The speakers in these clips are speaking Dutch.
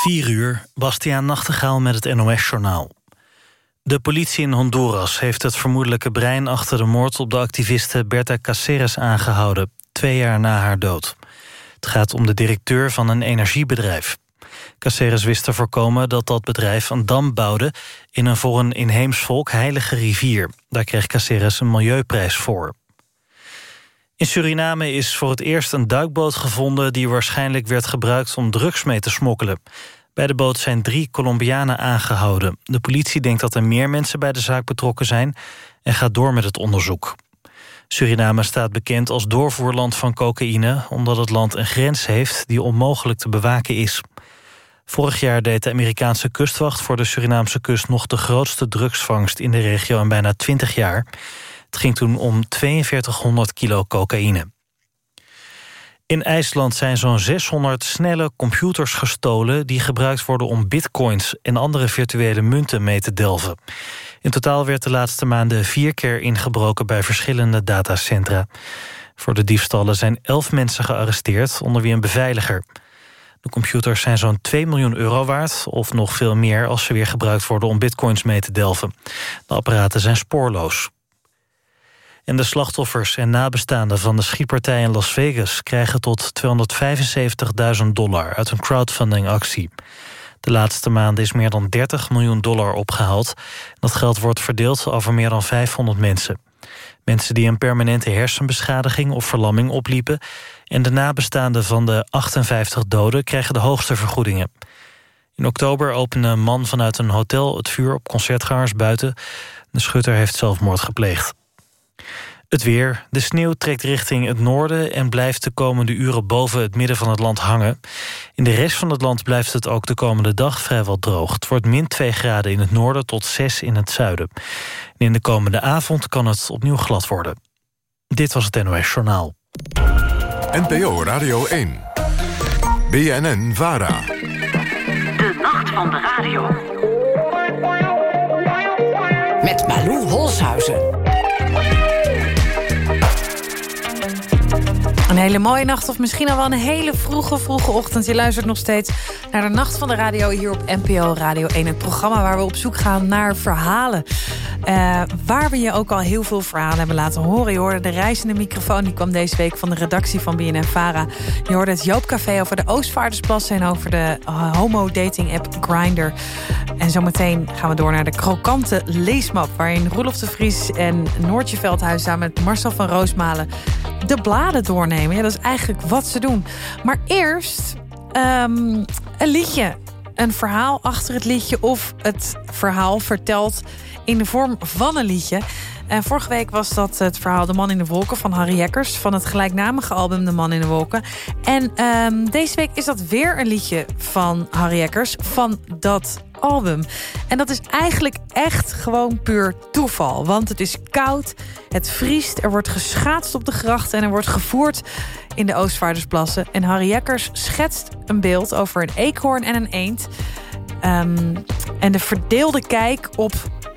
4 uur, Bastiaan Nachtegaal met het NOS-journaal. De politie in Honduras heeft het vermoedelijke brein... achter de moord op de activiste Berta Caceres aangehouden... twee jaar na haar dood. Het gaat om de directeur van een energiebedrijf. Caceres wist te voorkomen dat dat bedrijf een dam bouwde... in een voor een inheems volk heilige rivier. Daar kreeg Caceres een milieuprijs voor. In Suriname is voor het eerst een duikboot gevonden... die waarschijnlijk werd gebruikt om drugs mee te smokkelen. Bij de boot zijn drie Colombianen aangehouden. De politie denkt dat er meer mensen bij de zaak betrokken zijn... en gaat door met het onderzoek. Suriname staat bekend als doorvoerland van cocaïne... omdat het land een grens heeft die onmogelijk te bewaken is. Vorig jaar deed de Amerikaanse kustwacht voor de Surinaamse kust... nog de grootste drugsvangst in de regio in bijna 20 jaar... Het ging toen om 4200 kilo cocaïne. In IJsland zijn zo'n 600 snelle computers gestolen... die gebruikt worden om bitcoins en andere virtuele munten mee te delven. In totaal werd de laatste maanden vier keer ingebroken... bij verschillende datacentra. Voor de diefstallen zijn elf mensen gearresteerd, onder wie een beveiliger. De computers zijn zo'n 2 miljoen euro waard... of nog veel meer als ze weer gebruikt worden om bitcoins mee te delven. De apparaten zijn spoorloos. En de slachtoffers en nabestaanden van de schietpartij in Las Vegas... krijgen tot 275.000 dollar uit een crowdfundingactie. De laatste maanden is meer dan 30 miljoen dollar opgehaald. Dat geld wordt verdeeld over meer dan 500 mensen. Mensen die een permanente hersenbeschadiging of verlamming opliepen... en de nabestaanden van de 58 doden krijgen de hoogste vergoedingen. In oktober opende een man vanuit een hotel het vuur op concertgangers buiten. De schutter heeft zelfmoord gepleegd. Het weer. De sneeuw trekt richting het noorden... en blijft de komende uren boven het midden van het land hangen. In de rest van het land blijft het ook de komende dag vrijwel droog. Het wordt min 2 graden in het noorden tot 6 in het zuiden. En in de komende avond kan het opnieuw glad worden. Dit was het NOS Journaal. NPO Radio 1. BNN VARA. De Nacht van de Radio. Met Malou Holshuizen. Een hele mooie nacht of misschien al wel een hele vroege, vroege ochtend. Je luistert nog steeds naar de Nacht van de Radio hier op NPO Radio 1. Het programma waar we op zoek gaan naar verhalen. Uh, waar we je ook al heel veel verhalen hebben laten horen. Je hoorde de reizende microfoon, die kwam deze week van de redactie van BNN-Vara. Je hoorde het Joopcafé over de Oostvaardersplassen... en over de uh, homo-dating-app Grindr. En zometeen gaan we door naar de krokante leesmap... waarin Roelof de Vries en Noortje Veldhuis samen met Marcel van Roosmalen... de bladen doornemen. Ja, dat is eigenlijk wat ze doen. Maar eerst um, een liedje. Een verhaal achter het liedje of het verhaal vertelt in de vorm van een liedje. En vorige week was dat het verhaal De Man in de Wolken van Harry Jekkers... van het gelijknamige album De Man in de Wolken. En um, deze week is dat weer een liedje van Harry Jekkers van dat album. En dat is eigenlijk echt gewoon puur toeval. Want het is koud, het vriest, er wordt geschaatst op de grachten... en er wordt gevoerd in de Oostvaardersplassen. En Harry Jekkers schetst een beeld over een eekhoorn en een eend... Um, en de verdeelde kijk op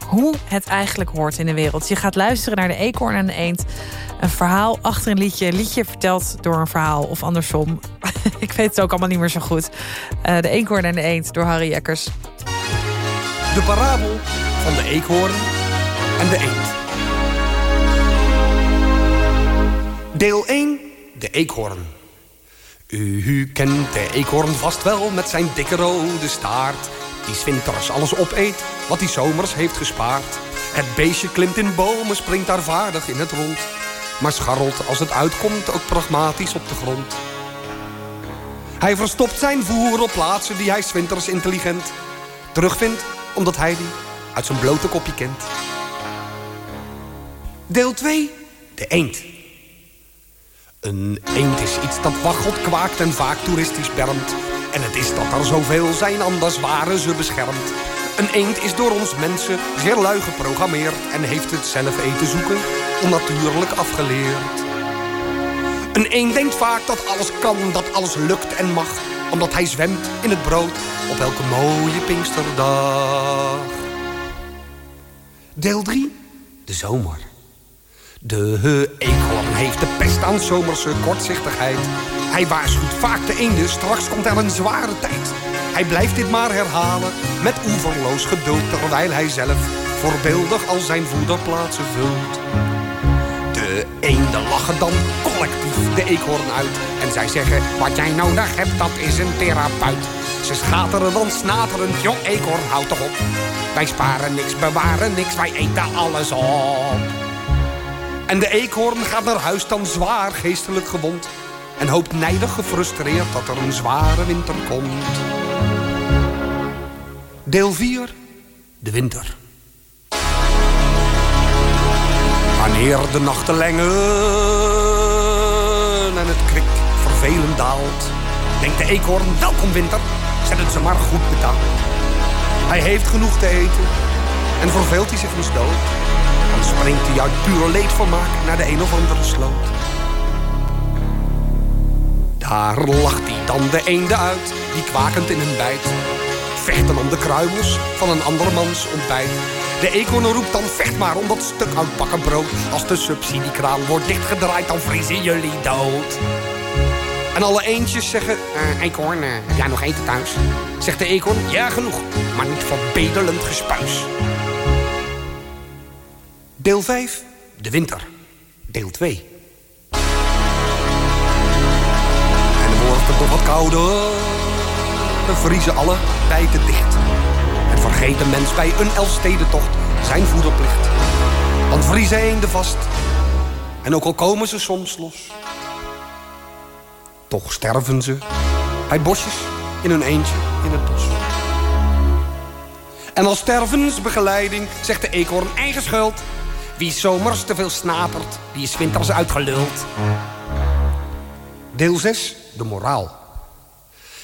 hoe het eigenlijk hoort in de wereld. Je gaat luisteren naar de eekhoorn en de eend. Een verhaal achter een liedje. Een liedje verteld door een verhaal of andersom. Ik weet het ook allemaal niet meer zo goed. Uh, de eekhoorn en de eend door Harry Jekkers. De parabel van de eekhoorn en de eend. Deel 1. De eekhoorn. U, kent de eekhoorn vast wel met zijn dikke rode staart die zwinters alles opeet wat hij zomers heeft gespaard. Het beestje klimt in bomen, springt daar vaardig in het rond. Maar scharrelt als het uitkomt ook pragmatisch op de grond. Hij verstopt zijn voer op plaatsen die hij zwinters intelligent terugvindt, omdat hij die uit zijn blote kopje kent. Deel 2. De eend. Een eend is iets dat waggelt, kwaakt en vaak toeristisch bermt. En het is dat er zoveel zijn, anders waren ze beschermd. Een eend is door ons mensen zeer lui geprogrammeerd... en heeft het zelf eten zoeken onnatuurlijk afgeleerd. Een eend denkt vaak dat alles kan, dat alles lukt en mag... omdat hij zwemt in het brood op elke mooie Pinksterdag. Deel 3. De zomer. De eekhoorn heeft de pest aan zomerse kortzichtigheid... Hij waarschuwt vaak de eenden, straks komt er een zware tijd. Hij blijft dit maar herhalen met oeverloos geduld... terwijl hij zelf voorbeeldig al zijn voederplaatsen vult. De eenden lachen dan collectief de eekhoorn uit. En zij zeggen, wat jij nodig hebt, dat is een therapeut. Ze schateren dan snaterend, jong eekhoorn, houd toch op. Wij sparen niks, bewaren niks, wij eten alles op. En de eekhoorn gaat naar huis dan zwaar geestelijk gewond. En hoopt nijdig gefrustreerd dat er een zware winter komt. Deel 4. De winter. Wanneer de nachten lengen en het kwik vervelend daalt... denkt de eekhoorn, welkom winter, zet het ze maar goed betaald. Hij heeft genoeg te eten en verveelt hij zich dus dood. Dan springt hij uit pure leedvermaak naar de een of andere sloot. Daar lacht hij dan de eenden uit, die kwakend in hun bijt. Vechten om de kruimels van een andermans ontbijt. De eekhoorn roept dan vecht maar om dat stuk oud bakken brood. Als de subsidiekraan wordt dichtgedraaid, dan vriezen jullie dood. En alle eendjes zeggen, uh, eekhoorn, uh, heb jij nog eten thuis? Zegt de eekhoorn, ja genoeg, maar niet voor bedelend gespuis. Deel 5, de winter. Deel 2. En dan wordt het nog wat kouder. Dan vriezen alle bijten dicht. En vergeet de mens bij een Elfstedentocht zijn voederplicht. Dan vriezen eenden vast. En ook al komen ze soms los. Toch sterven ze bij bosjes in hun eentje in het bos. En als stervensbegeleiding zegt de eekhoorn eigen schuld. Wie zomers te veel snapert, die is winters uitgeluld. Deel 6, de moraal.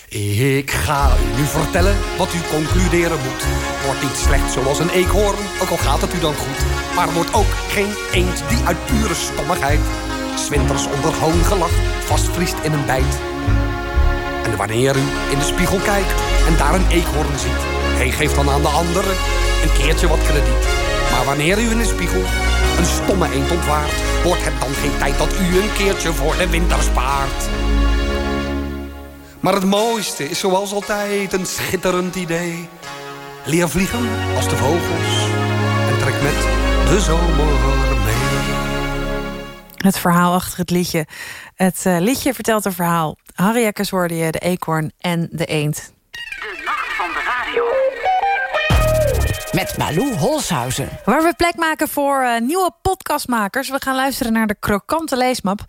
Ik ga u nu vertellen wat u concluderen moet. Wordt niet slecht zoals een eekhoorn, ook al gaat het u dan goed. Maar wordt ook geen eend die uit pure stommigheid... Swinters onder hoongelach vastvriest in een bijt. En wanneer u in de spiegel kijkt en daar een eekhoorn ziet... hij geeft dan aan de anderen een keertje wat krediet. Wanneer u in de spiegel een stomme eend ontwaart... wordt het dan geen tijd dat u een keertje voor de winter spaart. Maar het mooiste is zoals altijd een schitterend idee. Leer vliegen als de vogels en trek met de zomer mee. Het verhaal achter het liedje. Het uh, liedje vertelt een verhaal. Harry Jekkers hoorde je, de eekhoorn en de eend. Met Malou Holshuizen. Waar we plek maken voor uh, nieuwe podcastmakers. We gaan luisteren naar de krokante leesmap.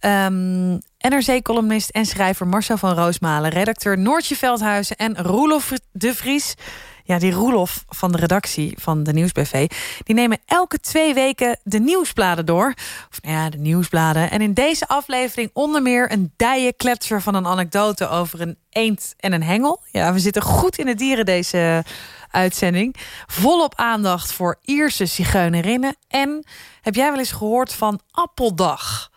Um, NRC-columnist en schrijver Marcel van Roosmalen... redacteur Noortje Veldhuizen en Roelof de Vries... Ja, die Roelof van de redactie van de Nieuwsbv... die nemen elke twee weken de nieuwsbladen door. Of nou ja, de nieuwsbladen. En in deze aflevering onder meer een dijenkletser van een anekdote... over een eend en een hengel. Ja, we zitten goed in het dieren deze uitzending. Volop aandacht voor Ierse zigeunerinnen. En heb jij wel eens gehoord van Appeldag...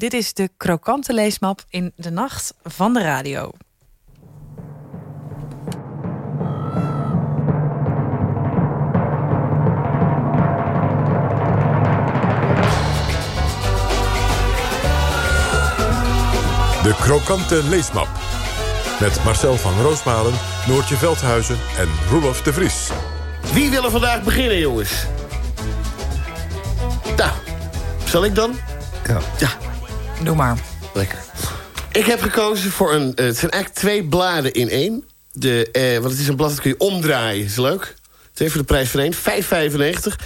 Dit is de krokante leesmap in de nacht van de radio. De krokante leesmap. Met Marcel van Roosmalen, Noortje Veldhuizen en Roelof de Vries. Wie wil er vandaag beginnen, jongens? Nou, zal ik dan? Ja. Ja, Doe maar. Lekker. Ik heb gekozen voor een... Uh, het zijn eigenlijk twee bladen in één. De, uh, want het is een blad dat kun je omdraaien. Is leuk. Twee voor de prijs van één. 5,95.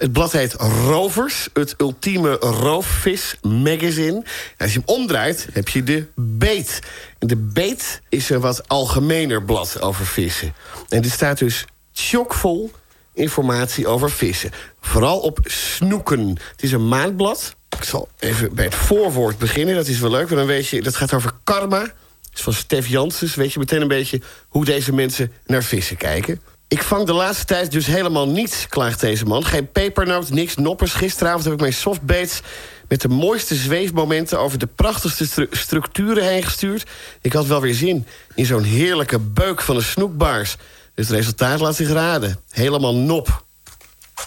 Het blad heet Rovers. Het ultieme roofvis magazine. als je hem omdraait, heb je de beet. En de beet is een wat algemener blad over vissen. En dit staat dus chockvol informatie over vissen. Vooral op snoeken. Het is een maandblad. Ik zal even bij het voorwoord beginnen. Dat is wel leuk, want dan weet je... dat gaat over karma. Dat is van Stef Janssens. Weet je meteen een beetje hoe deze mensen naar vissen kijken. Ik vang de laatste tijd dus helemaal niets, klaagt deze man. Geen pepernoot, niks noppers. Gisteravond heb ik mijn softbaits met de mooiste zweefmomenten... over de prachtigste stru structuren heen gestuurd. Ik had wel weer zin in zo'n heerlijke beuk van de snoekbaars. Dus het resultaat laat zich raden. Helemaal nop.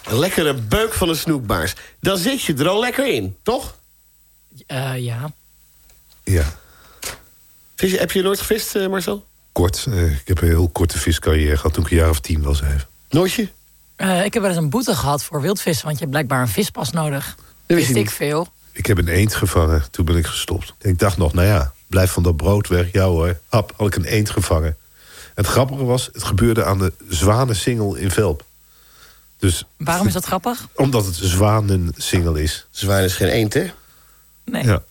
Een lekkere beuk van de snoekbaars. Dan zit je er al lekker in, toch? Uh, ja. Ja. Vis, heb je nooit gevist, uh, Marcel? Kort. Eh, ik heb een heel korte viscarrière gehad toen ik een jaar of tien was even. Noortje? Eh, ik heb wel eens een boete gehad voor wildvissen, want je hebt blijkbaar een vispas nodig. Dat Wist ik veel. Ik heb een eend gevangen, toen ben ik gestopt. Ik dacht nog, nou ja, blijf van dat brood weg. Ja hoor, hap, had ik een eend gevangen. Het grappige was, het gebeurde aan de Zwanensingel in Velp. Dus Waarom is dat grappig? omdat het Zwanensingel is. Zwaan is geen eend, hè? Nee. Ja.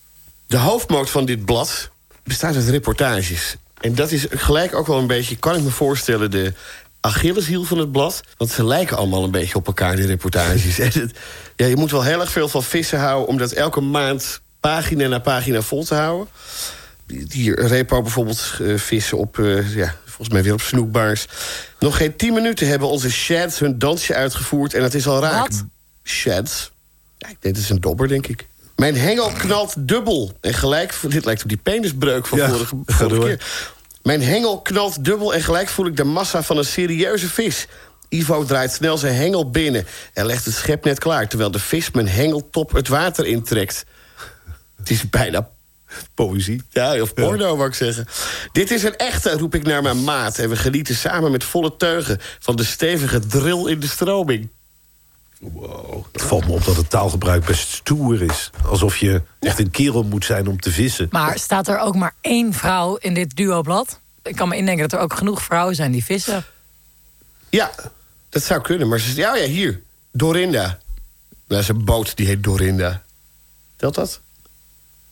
De hoofdmoot van dit blad bestaat uit reportages. En dat is gelijk ook wel een beetje, kan ik me voorstellen... de Achilleshiel van het blad. Want ze lijken allemaal een beetje op elkaar, die reportages. En het- ja, je moet wel heel erg veel van vissen houden... om dat elke maand pagina na pagina vol te houden. Hier, Repo bijvoorbeeld, eh, vissen op... eh, ja, volgens mij weer op snoekbaars. Nog geen tien minuten hebben onze shads hun dansje uitgevoerd... en het is al raak. Wat? Shads? Ja, ik denk, het is een dobber, denk ik. Mijn hengel knalt dubbel. En gelijk, dit lijkt op die penisbreuk van Ja, vorige, vorige keer. Mijn hengel knalt dubbel en gelijk voel ik de massa van een serieuze vis. Ivo draait snel zijn hengel binnen en legt het schepnet klaar... terwijl de vis mijn hengeltop het water intrekt. Het is bijna Poëzie. ja, of porno, wou ik zeggen. Dit is een echte, roep ik naar mijn maat. En we genieten samen met volle teugen... van de stevige drill in de stroming. Wow. Het valt me op dat het taalgebruik best stoer is. Alsof je echt een kerel moet zijn om te vissen. Maar staat er ook maar één vrouw in dit duoblad? Ik kan me indenken dat er ook genoeg vrouwen zijn die vissen. Ja, dat zou kunnen. Maar ze, ja, ja, hier. Dorinda. Dat is een boot, die heet Dorinda. Telt dat?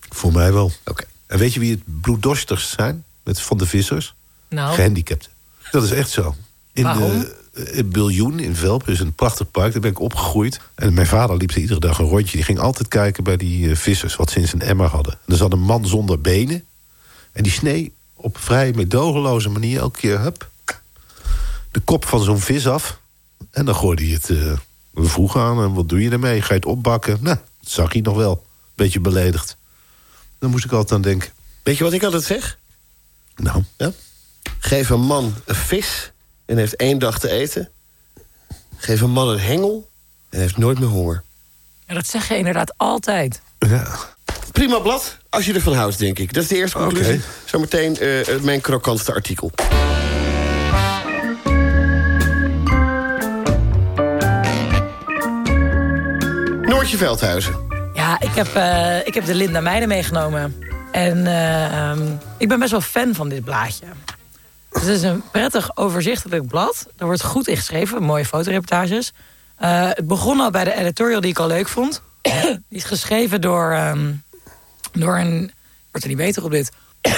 Voor mij wel. Oké. En weet je wie het bloeddorstigst zijn met, van de vissers? Nou, Gehandicapten. Dat is echt zo. In Waarom? de Biljoen in Velp is een prachtig park. Daar ben ik opgegroeid. En mijn vader liep er iedere dag een rondje. Die ging altijd kijken bij die eh, vissers wat ze in zijn emmer hadden. En er zat een man zonder benen. En die snee op vrij medogeloze manier elke keer... Hup, de kop van zo'n vis af. En dan gooide hij het... eh, we vroegen aan hem, wat doe je ermee? Ga je het opbakken? Nou, dat zag hij nog wel. Beetje beledigd. Dan moest ik altijd aan denken. Weet je wat ik altijd zeg? Nou, Ja? Geef een man een vis en heeft één dag te eten. Geef een man een hengel en heeft nooit meer honger. ja, dat zeg je inderdaad altijd. ja. Prima blad, als je ervan houdt, denk ik. Dat is de eerste conclusie. Oké. Zometeen eh, eh, mijn krokantste artikel. Noortje Veldhuizen. Ja, ik heb, eh, ik heb de Linda Meijden meegenomen. En eh, ehm, ik ben best wel fan van dit blaadje. Het is een prettig overzichtelijk blad. Er wordt goed in geschreven, mooie fotoreportages. Eh, het begon al bij de editorial die ik al leuk vond. die is geschreven door, ehm, door een... Wordt er niet beter op dit?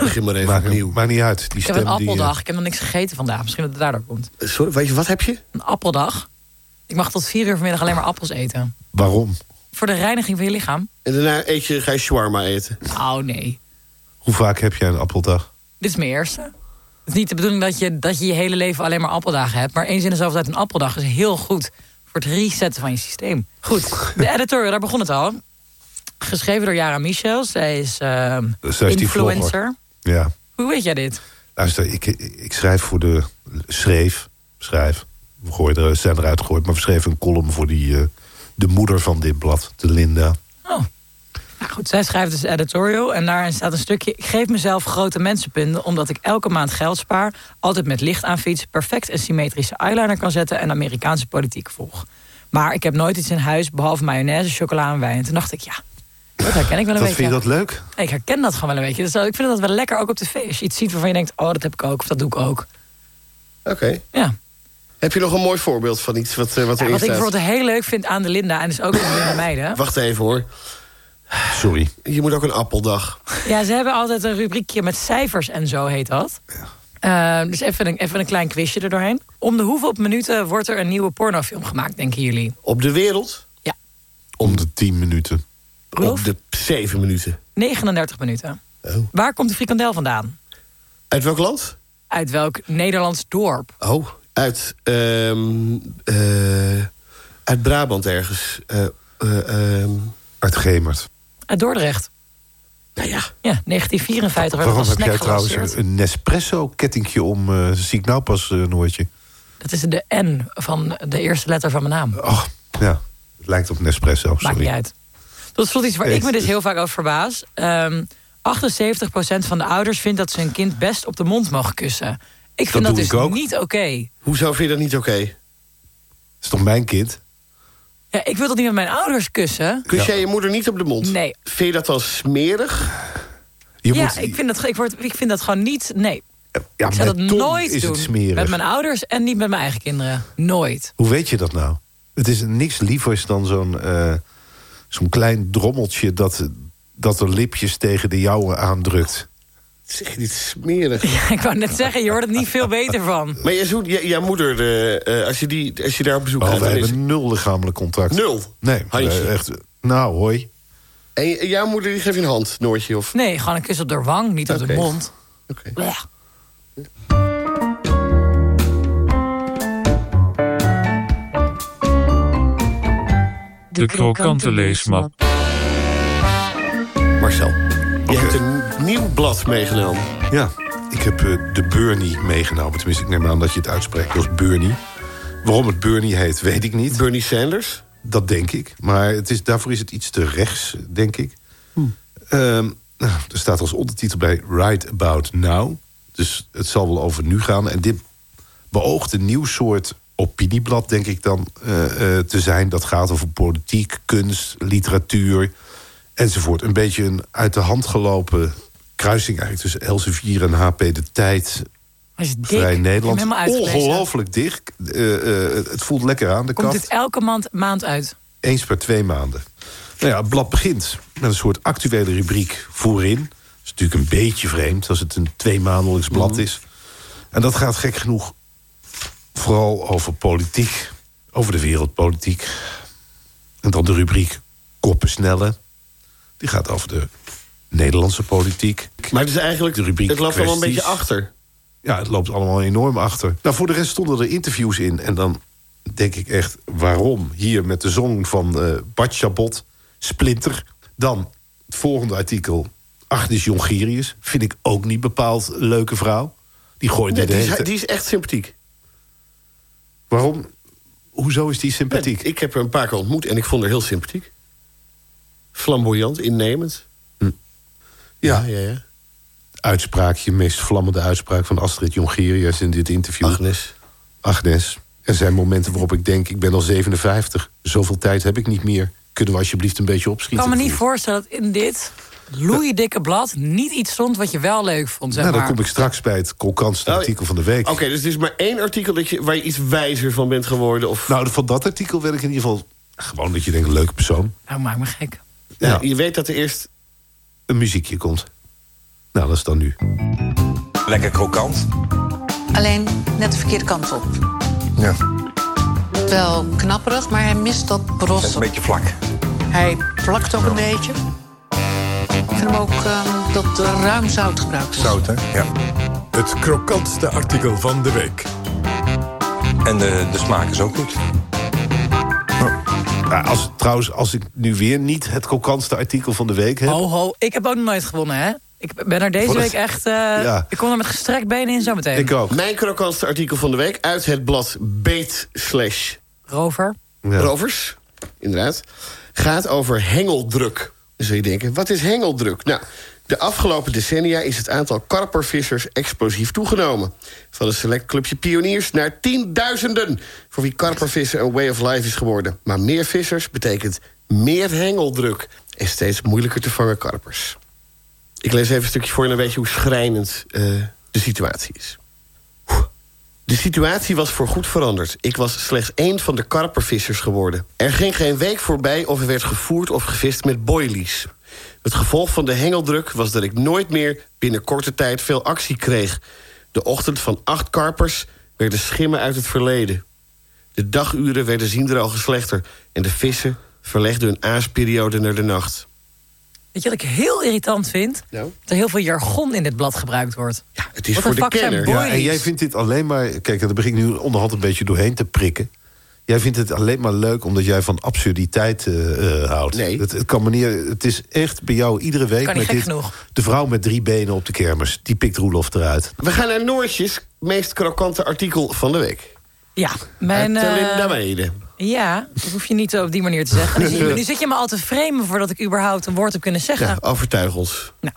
Begin maar even Maakt, opnieuw. maakt niet uit. Die Ik heb een die, eh, appeldag. Ik heb nog niks gegeten vandaag. Misschien dat het daardoor komt. Sorry, weet je, wat heb je? Een appeldag. Ik mag tot vier uur vanmiddag alleen maar appels eten. waarom? Voor de reiniging van je lichaam? En daarna eet je, ga je shawarma eten. Oh nee. Hoe vaak heb jij een appeldag? Dit is mijn eerste. Het is niet de bedoeling dat je, dat je je hele leven alleen maar appeldagen hebt. Maar eens in de zoveel tijd een appeldag is heel goed. Voor het resetten van je systeem. Goed, de editorial, daar begon het al. Geschreven door Yara Michels. Zij is Zij is die influencer. Ja. Hoe weet jij dit? Luister, ik, ik schrijf voor de... Schreef, schrijf. We gooien er, zijn eruit gegooid. Maar we schreven een column voor die, eh, de moeder van dit blad, de Linda. Oh. Nou goed, zij schrijft dus editorial en daarin staat een stukje... ik geef mezelf grote mensenpunten omdat ik elke maand geld spaar... altijd met licht aan fiets, perfect een symmetrische eyeliner kan zetten... en Amerikaanse politiek volg. Maar ik heb nooit iets in huis behalve mayonaise, chocola en wijn. En toen dacht ik, ja, dat herken ik wel een Dat beetje. vind je dat leuk? Ik herken dat gewoon wel een beetje. Dus ik vind dat wel lekker, ook op tv. Als je iets ziet waarvan je denkt, oh, dat heb ik ook, of dat doe ik ook. Oké. Ja. Heb je nog een mooi voorbeeld van iets wat, eh, wat Ja, erin wat ik bijvoorbeeld heel leuk vind aan de Linda... en dus ook aan de Linda Meiden... Wacht even hoor. Sorry. Je moet ook een appeldag. Ja, ze hebben altijd een rubriekje met cijfers en zo heet dat. Eh, dus even een, even een klein quizje er doorheen. Om de hoeveel minuten wordt er een nieuwe pornofilm gemaakt, denken jullie? Op de wereld? Om de tien minuten. Rolf? Op de zeven minuten. 39 minuten. Oh. Waar komt de frikandel vandaan? Uit welk land? Uit welk Nederlands dorp? Oh, uit, ehm, eh, uit Brabant ergens. Eh, ehm, Uit Gemert. Uit Dordrecht. nou ja, Ja, 1954 werd Waarom het heb jij trouwens een, een Nespresso-kettingje om? eh zie ik nou pas, eh Noortje. Dat is de N van de eerste letter van mijn naam. Och, ja. Het lijkt op Nespresso, Maakt sorry. niet uit. Tot slot iets waar ik me dus heel vaak over verbaas. Ehm, 78% van de ouders vindt dat ze hun kind best op de mond mogen kussen. Ik vind Dat dat, doe dus ik ook. niet oké. Hoezo vind je dat niet oké? is toch mijn kind? Ja, ik wil dat niet met mijn ouders kussen. Kus jij je moeder niet op de mond? Nee. Vind je dat dan smerig? Je ja, moet, ik, vind dat, ik, word, ik vind dat gewoon niet... Nee, ja, ik zou dat nooit is doen. het smerig. Met mijn ouders en niet met mijn eigen kinderen. Nooit. Hoe weet je dat nou? Het is niks lievers dan zo'n eh, zo'n klein drommeltje... Dat, dat er lipjes tegen de jouwe aandrukt. Zeg je niet smerig? Ja, ik wou net zeggen, je hoort er niet veel beter van. Maar jij zoekt, jij- jouw moeder, eh, eh, als, je die, als je daar op bezoek Oh, gaat... we is hebben nul lichamelijk contact. nul. Nee, eh, echt. Nou, hoi. En je- jouw moeder die geeft je een hand, Noortje? Of... Nee, gewoon een kus op de wang, niet op de mond. Oké. De krokante leesmap. Marcel, je hebt een nieuw blad meegenomen. Ja, ik heb eh, de Bernie meegenomen. Tenminste, ik neem aan dat je het uitspreekt als Bernie. Waarom het Bernie heet, weet ik niet. Bernie Sanders. Dat denk ik. Maar het is, daarvoor is het iets te rechts, denk ik. Ehm, nou, er staat als ondertitel bij Right About Now. Dus het zal wel over nu gaan. En dit beoogt een nieuw soort opinieblad, denk ik dan, eh, eh, te zijn. Dat gaat over politiek, kunst, literatuur enzovoort. Een beetje een uit de hand gelopen kruising eigenlijk tussen Elsevier en HP De Tijd. Vrij Nederland. Ongelooflijk dicht. Eh, eh, het voelt lekker aan de Komt dit elke maand, maand uit? Eens per twee maanden. Nou ja, het blad begint met een soort actuele rubriek voorin. Dat is natuurlijk een beetje vreemd als het een tweemaandelijks blad Mhm. is. En dat gaat gek genoeg vooral over politiek. Over de wereldpolitiek. En dan de rubriek Koppen snellen. Die gaat over de Nederlandse politiek. Maar het is eigenlijk, De rubriek het loopt allemaal een beetje achter. Ja, het loopt allemaal enorm achter. Nou, voor de rest stonden er interviews in. En dan denk ik echt, waarom? Hier met de zong van eh Bart Chabot, Splinter. Dan het volgende artikel, Agnes Jongerius. Vind ik ook niet bepaald een leuke vrouw. Die gooit Nee, de die, is, die is echt sympathiek. Waarom? Hoezo is die sympathiek? Ik heb haar een paar keer ontmoet en ik vond haar heel sympathiek. Flamboyant, innemend. ja, ja, ja. uitspraakje, meest vlammende uitspraak van Astrid Jongerius in dit interview. Agnes. Agnes. Er zijn momenten waarop ik denk, ik ben al 57. Zoveel tijd heb ik niet meer. Kunnen we alsjeblieft een beetje Ik opschieten? kan me niet voorstellen dat in dit loeidikke blad... niet iets stond wat je wel leuk vond, zeg Nou, dan maar. kom ik straks bij het krokantste Oh, artikel van de week. Oké, dus er is maar één artikel dat je, waar je iets wijzer van bent geworden. Of, Nou, van dat artikel werd ik in ieder geval... gewoon dat je denkt, een leuke persoon. Nou, maak me gek. Ja. Je weet dat er eerst... Een muziekje komt. Nou, dat is dan nu. Lekker krokant. Alleen net de verkeerde kant op. Ja. Wel knapperig, maar hij mist dat Het is bros. een beetje vlak. Hij plakt ook een beetje. Ik vind hem ook ehm, dat er ruim zout gebruikt is. Zout, hè? Ja. Het krokantste artikel van de week. En de, de smaak is ook goed. Nou, als, trouwens, als ik nu weer niet het krokantste artikel van de week heb... Ho, ho, ik heb ook nog nooit gewonnen, hè? Ik ben er deze week echt... eh, Ja. Ik kom er met gestrekt benen in zometeen. ik ook. Mijn krokantste artikel van de week uit het blad Beet slash Rover. Ja. Rovers, inderdaad, gaat over hengeldruk. Dan zul je denken, wat is hengeldruk? Nou, de afgelopen decennia is het aantal karpervissers explosief toegenomen. Van een select clubje pioniers naar tienduizenden... voor wie karpervissen een way of life is geworden. Maar meer vissers betekent meer hengeldruk... en steeds moeilijker te vangen karpers. Ik lees even een stukje voor en dan weet je hoe schrijnend eh, de situatie is. De situatie was voorgoed veranderd. Ik was slechts één van de karpervissers geworden. Er ging geen week voorbij of er werd gevoerd of gevist met boilies. Het gevolg van de hengeldruk was dat ik nooit meer binnen korte tijd veel actie kreeg. De ochtend van acht karpers werden schimmen uit het verleden. De daguren werden zienderogen slechter... en de vissen verlegden hun aasperiode naar de nacht. Weet je wat ik heel irritant vind? Nou? Dat er heel veel jargon in dit blad gebruikt wordt. Ja, het is Wat voor de kenner. Ja, en jij vindt dit alleen maar... Kijk, daar begin ik nu onderhand een beetje doorheen te prikken. Jij vindt het alleen maar leuk omdat jij van absurditeit eh, eh, houdt. Nee. Het, het, kan me niet, het is echt bij jou iedere week... Met dit, genoeg. de vrouw met drie benen op de kermis. Die pikt Roelof eruit. We gaan naar Noortjes meest krokante artikel van de week. Ja, mijn... Eh, Linda Mede. ja, dat hoef je niet op die manier te zeggen. Nu, zit je me al te framen voordat ik überhaupt een woord heb kunnen zeggen. Ja, overtuig ons. Nou,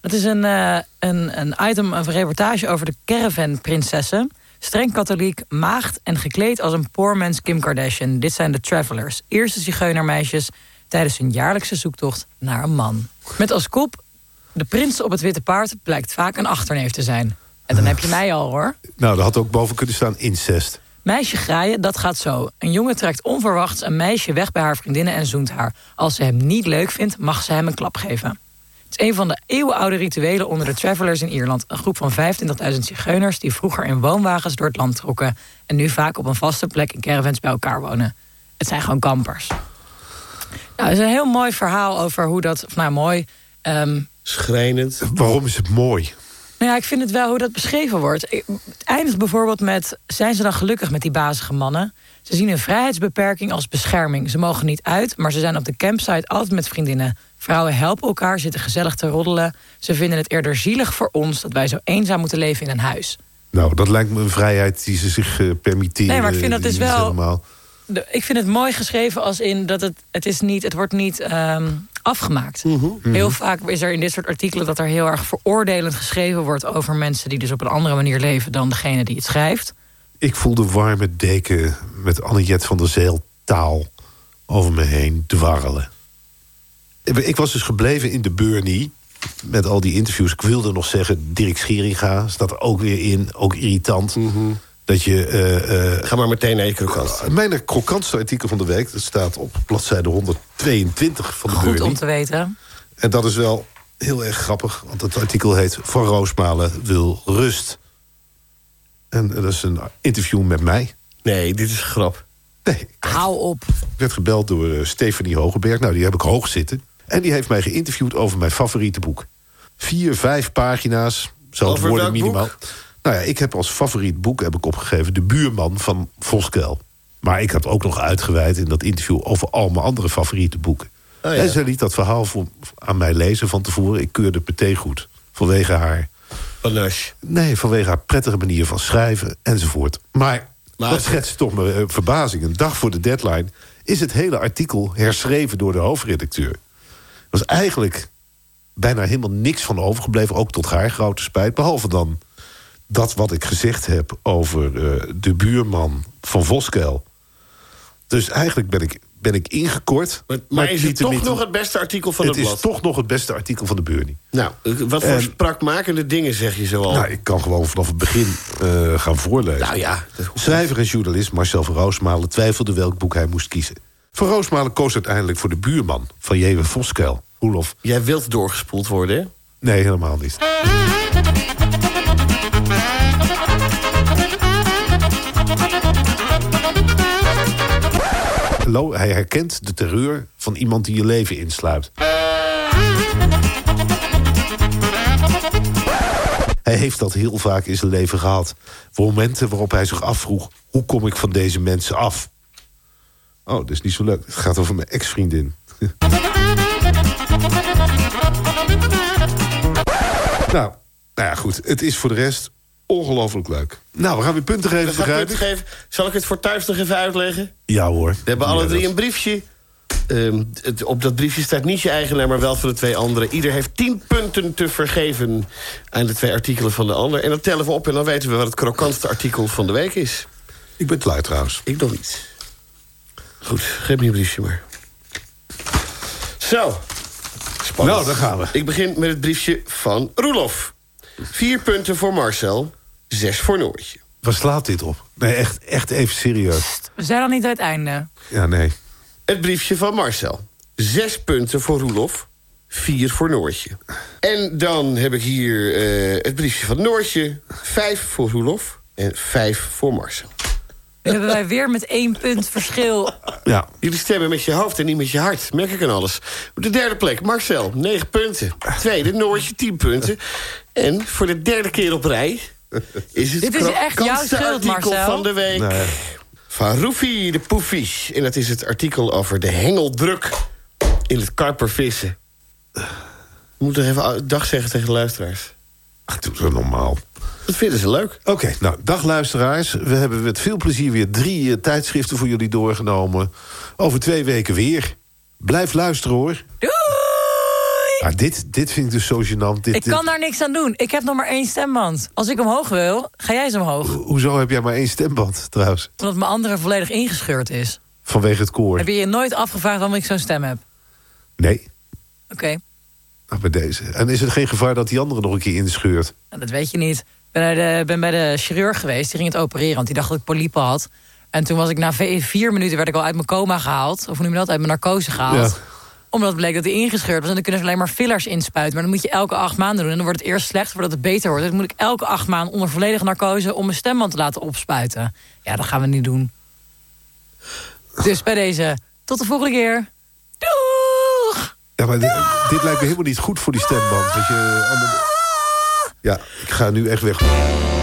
Het is een, eh, een, een item, een reportage over de caravan-prinsessen. Streng katholiek, maagd en gekleed als een poormens Kim Kardashian. Dit zijn de Travelers, eerste zigeunermeisjes... tijdens hun jaarlijkse zoektocht naar een man. Met als kop, de prins op het witte paard blijkt vaak een achterneef te zijn. En dan heb je mij al, hoor. Nou, daar had ook boven kunnen staan incest. Meisje graaien, dat gaat zo. Een jongen trekt onverwachts een meisje weg bij haar vriendinnen en zoent haar. Als ze hem niet leuk vindt, mag ze hem een klap geven. Het is een van de eeuwenoude rituelen onder de Travelers in Ierland. Een groep van 25.000 zigeuners die vroeger in woonwagens door het land trokken... en nu vaak op een vaste plek in caravans bij elkaar wonen. Het zijn gewoon kampers. Nou, het is een heel mooi verhaal over hoe dat... of Nou, mooi... ehm, Schrijnend. Waarom is het mooi? nou ja, ik vind het wel hoe dat beschreven wordt. Het eindigt bijvoorbeeld met... zijn ze dan gelukkig met die bazige mannen? Ze zien een vrijheidsbeperking als bescherming. Ze mogen niet uit, maar ze zijn op de campsite altijd met vriendinnen. Vrouwen helpen elkaar, zitten gezellig te roddelen. Ze vinden het eerder zielig voor ons... dat wij zo eenzaam moeten leven in een huis. Nou, dat lijkt me een vrijheid die ze zich eh, permitteren. Nee, maar ik vind dat die dus wel- Helemaal... De- ik vind het mooi geschreven als in dat het, het, is niet, het wordt niet ehm, afgemaakt. Heel vaak is er in dit soort artikelen dat er heel erg veroordelend geschreven wordt over mensen die dus op een andere manier leven dan degene die het schrijft. Ik voelde warme deken met Anniette van der Zeel taal over me heen dwarrelen. Ik was dus gebleven in de Burnie met al die interviews. Ik wilde nog zeggen, Dirk Scheringa staat er ook weer in. Ook irritant. Dat je... eh, eh, Ga maar meteen naar je krokant. mijn krokantste artikel van de week... dat staat op bladzijde 122 van de Goed Burnie. om te weten. En dat is wel heel erg grappig, want het artikel heet... Van Roosmalen wil rust. En dat is een interview met mij. Nee, dit is grap. Nee, Hou op. ik werd gebeld door eh, Stefanie Hogeberg. Nou, die heb ik hoog zitten. En die heeft mij geïnterviewd over mijn favoriete boek. Vier, vijf pagina's. Zo het worden minimaal. boek? Nou ja, ik heb als favoriet boek heb ik opgegeven... De buurman van Voskuil. Maar ik had ook nog uitgeweid in dat interview... over al mijn andere favoriete boeken. Oh ja. En zij liet dat verhaal voor, aan mij lezen van tevoren. Ik keurde het meteen goed. Vanwege haar... Panache. Nee, vanwege haar prettige manier van schrijven enzovoort. Maar, Maar dat het- schetst toch mijn eh, verbazing. Een dag voor de deadline is het hele artikel herschreven door de hoofdredacteur. Er was eigenlijk bijna helemaal niks van overgebleven, ook tot haar grote spijt. Behalve dan dat wat ik gezegd heb over eh, de buurman van Voskuil. Dus eigenlijk ben ik, ben ik ingekort. Maar, maar is het toch nog het beste artikel van het het, is blad? toch nog het beste artikel van de Burnie. Nou, wat voor En- spraakmakende dingen zeg je zo al? Nou, ik kan gewoon vanaf het begin eh, gaan voorlezen. Nou ja, Schrijver en journalist Marcel van Roosmalen twijfelde welk boek hij moest kiezen. Van Roosmalen koos uiteindelijk voor de buurman van Jewe Voskuil. Roelof? Jij wilt doorgespoeld worden, hè? Nee, helemaal niet. Lo, hij herkent de terreur van iemand die je leven insluit. Hij heeft dat heel vaak in zijn leven gehad. Momenten waarop hij zich afvroeg... hoe kom ik van deze mensen af? Oh, dat is niet zo leuk. Het gaat over mijn ex-vriendin. nou, nou ja, goed. Het is voor de rest ongelooflijk leuk. Nou, we gaan weer punten geven, begrijp het geven. Zal ik het voor thuis nog even uitleggen? Ja hoor. We hebben alle drie een briefje. Ehm, het, op dat briefje staat niet je eigen naam, maar wel van de twee anderen. Ieder heeft tien punten te vergeven aan de twee artikelen van de ander. En dat tellen we op en dan weten we wat het krokantste artikel van de week is. Ik ben klaar trouwens. Ik nog niet. Goed, geef me je briefje maar. Zo. Spannend. Nou, daar gaan we. Ik begin met het briefje van Roelof. Vier punten voor Marcel, zes voor Noortje. Waar slaat dit op? Nee, echt, echt even serieus. We zijn nog niet aan het einde. Ja, nee. Het briefje van Marcel. Zes punten voor Roelof, vier voor Noortje. En dan heb ik hier eh, het briefje van Noortje. Vijf voor Roelof en vijf voor Marcel. Nu hebben wij weer met één punt verschil. Ja. Jullie stemmen met je hoofd en niet met je hart. Merk ik aan alles. Op de derde plek, Marcel, 9 punten. Tweede, Noortje, 10 punten. En voor de derde keer op rij... is het Dit is echt jouw krokantste schuld, artikel Marcel. van de week. Nee. Van Roefie de Poefies. En dat is het artikel over de hengeldruk in het karpervissen. We moeten even dag zeggen tegen de luisteraars. Ach, doe zo normaal. Dat vinden ze leuk. Oké, nou, dag luisteraars. We hebben met veel plezier weer drie eh, tijdschriften voor jullie doorgenomen. Over twee weken weer. Blijf luisteren hoor. Doei! Maar dit, dit vind ik dus zo gênant. Dit, Ik kan daar niks aan doen. Ik heb nog maar één stemband. Als ik omhoog wil, ga jij eens omhoog. hoezo heb jij maar één stemband, trouwens? Omdat mijn andere volledig ingescheurd is. Vanwege het koor. Heb je je nooit afgevraagd waarom ik zo'n stem heb? Nee, Oké, nou, bij deze. En is het geen gevaar dat die andere nog een keer inscheurt? nou, dat weet je niet. Ik ben, bij de, ben bij de chirurg geweest, die ging het opereren... want die dacht dat ik polypen had. En toen was ik na vier minuten werd ik al uit mijn coma gehaald. Of noem je dat? Uit mijn narcose gehaald. Ja. Omdat het bleek dat hij ingescheurd was. En dan kunnen ze alleen maar fillers inspuiten. Maar dan moet je elke acht maanden doen. En dan wordt het eerst slecht voordat het beter wordt. Dus dan moet ik elke acht maanden onder volledige narcose... om mijn stemband te laten opspuiten. Ja, dat gaan we niet doen. Dus bij deze, tot de volgende keer. Doeg! Ja, maar dit, dit lijkt me helemaal niet goed voor die stemband. Dat je. Ja, ik ga nu echt weg.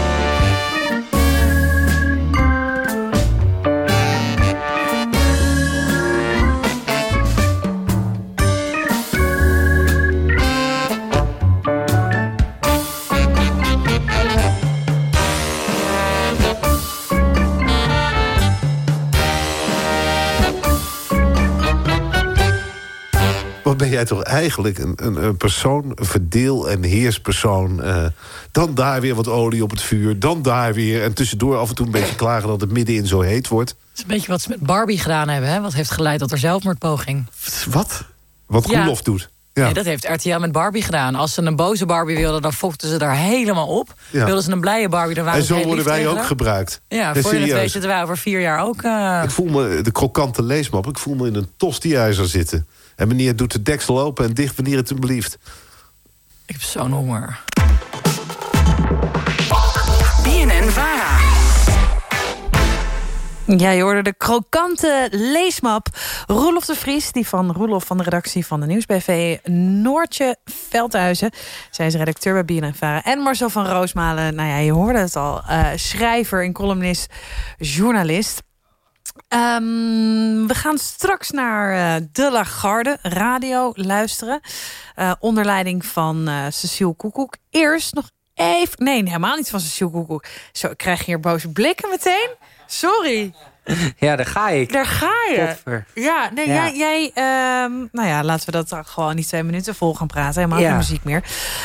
Ben jij toch eigenlijk een, een, een persoon, een verdeel- en heerspersoon. eh, dan daar weer wat olie op het vuur, dan daar weer. En tussendoor af en toe een beetje klagen dat het middenin zo heet wordt. Dat is een beetje wat ze met Barbie gedaan hebben. Hè? Wat heeft geleid tot er zelfmoordpoging. Wat? Wat Ja. Roelof doet. Ja. Nee, dat heeft RTL met Barbie gedaan. Als ze een boze Barbie wilden, dan vochten ze daar helemaal op. Ja. Wilden ze een blije Barbie, dan waren en ze zo heel worden wij ook gebruikt. Ja, Ja, voor je het weet zitten wij over vier jaar ook... eh, Ik voel me de krokante leesmap. Ik voel me in een tosti-ijzer zitten. En meneer doet de deksel open en dicht wanneer het hem belieft. Ik heb zo'n honger. BNN Vara. Ja, je hoorde de krokante leesmap. Roelof de Vries, die van Roelof van de redactie van de Nieuwsbv. Noortje Veldhuizen, zij is redacteur bij BNN Vara. En Marcel van Roosmalen, nou ja, je hoorde het al. eh, schrijver en columnist, journalist. Ehm, we gaan straks naar eh, De Lagarde radio luisteren. eh, onder leiding van eh Cecile Koekoek. Eerst nog even... Nee, helemaal niet van Cecile Koekoek. Zo, ik krijg hier boze blikken meteen. Sorry. Ja, daar ga ik. Daar ga je. Ja, nee, Ja. jij... jij ehm, nou ja, laten we dat gewoon niet twee minuten vol gaan praten. Helemaal Ja. geen muziek meer.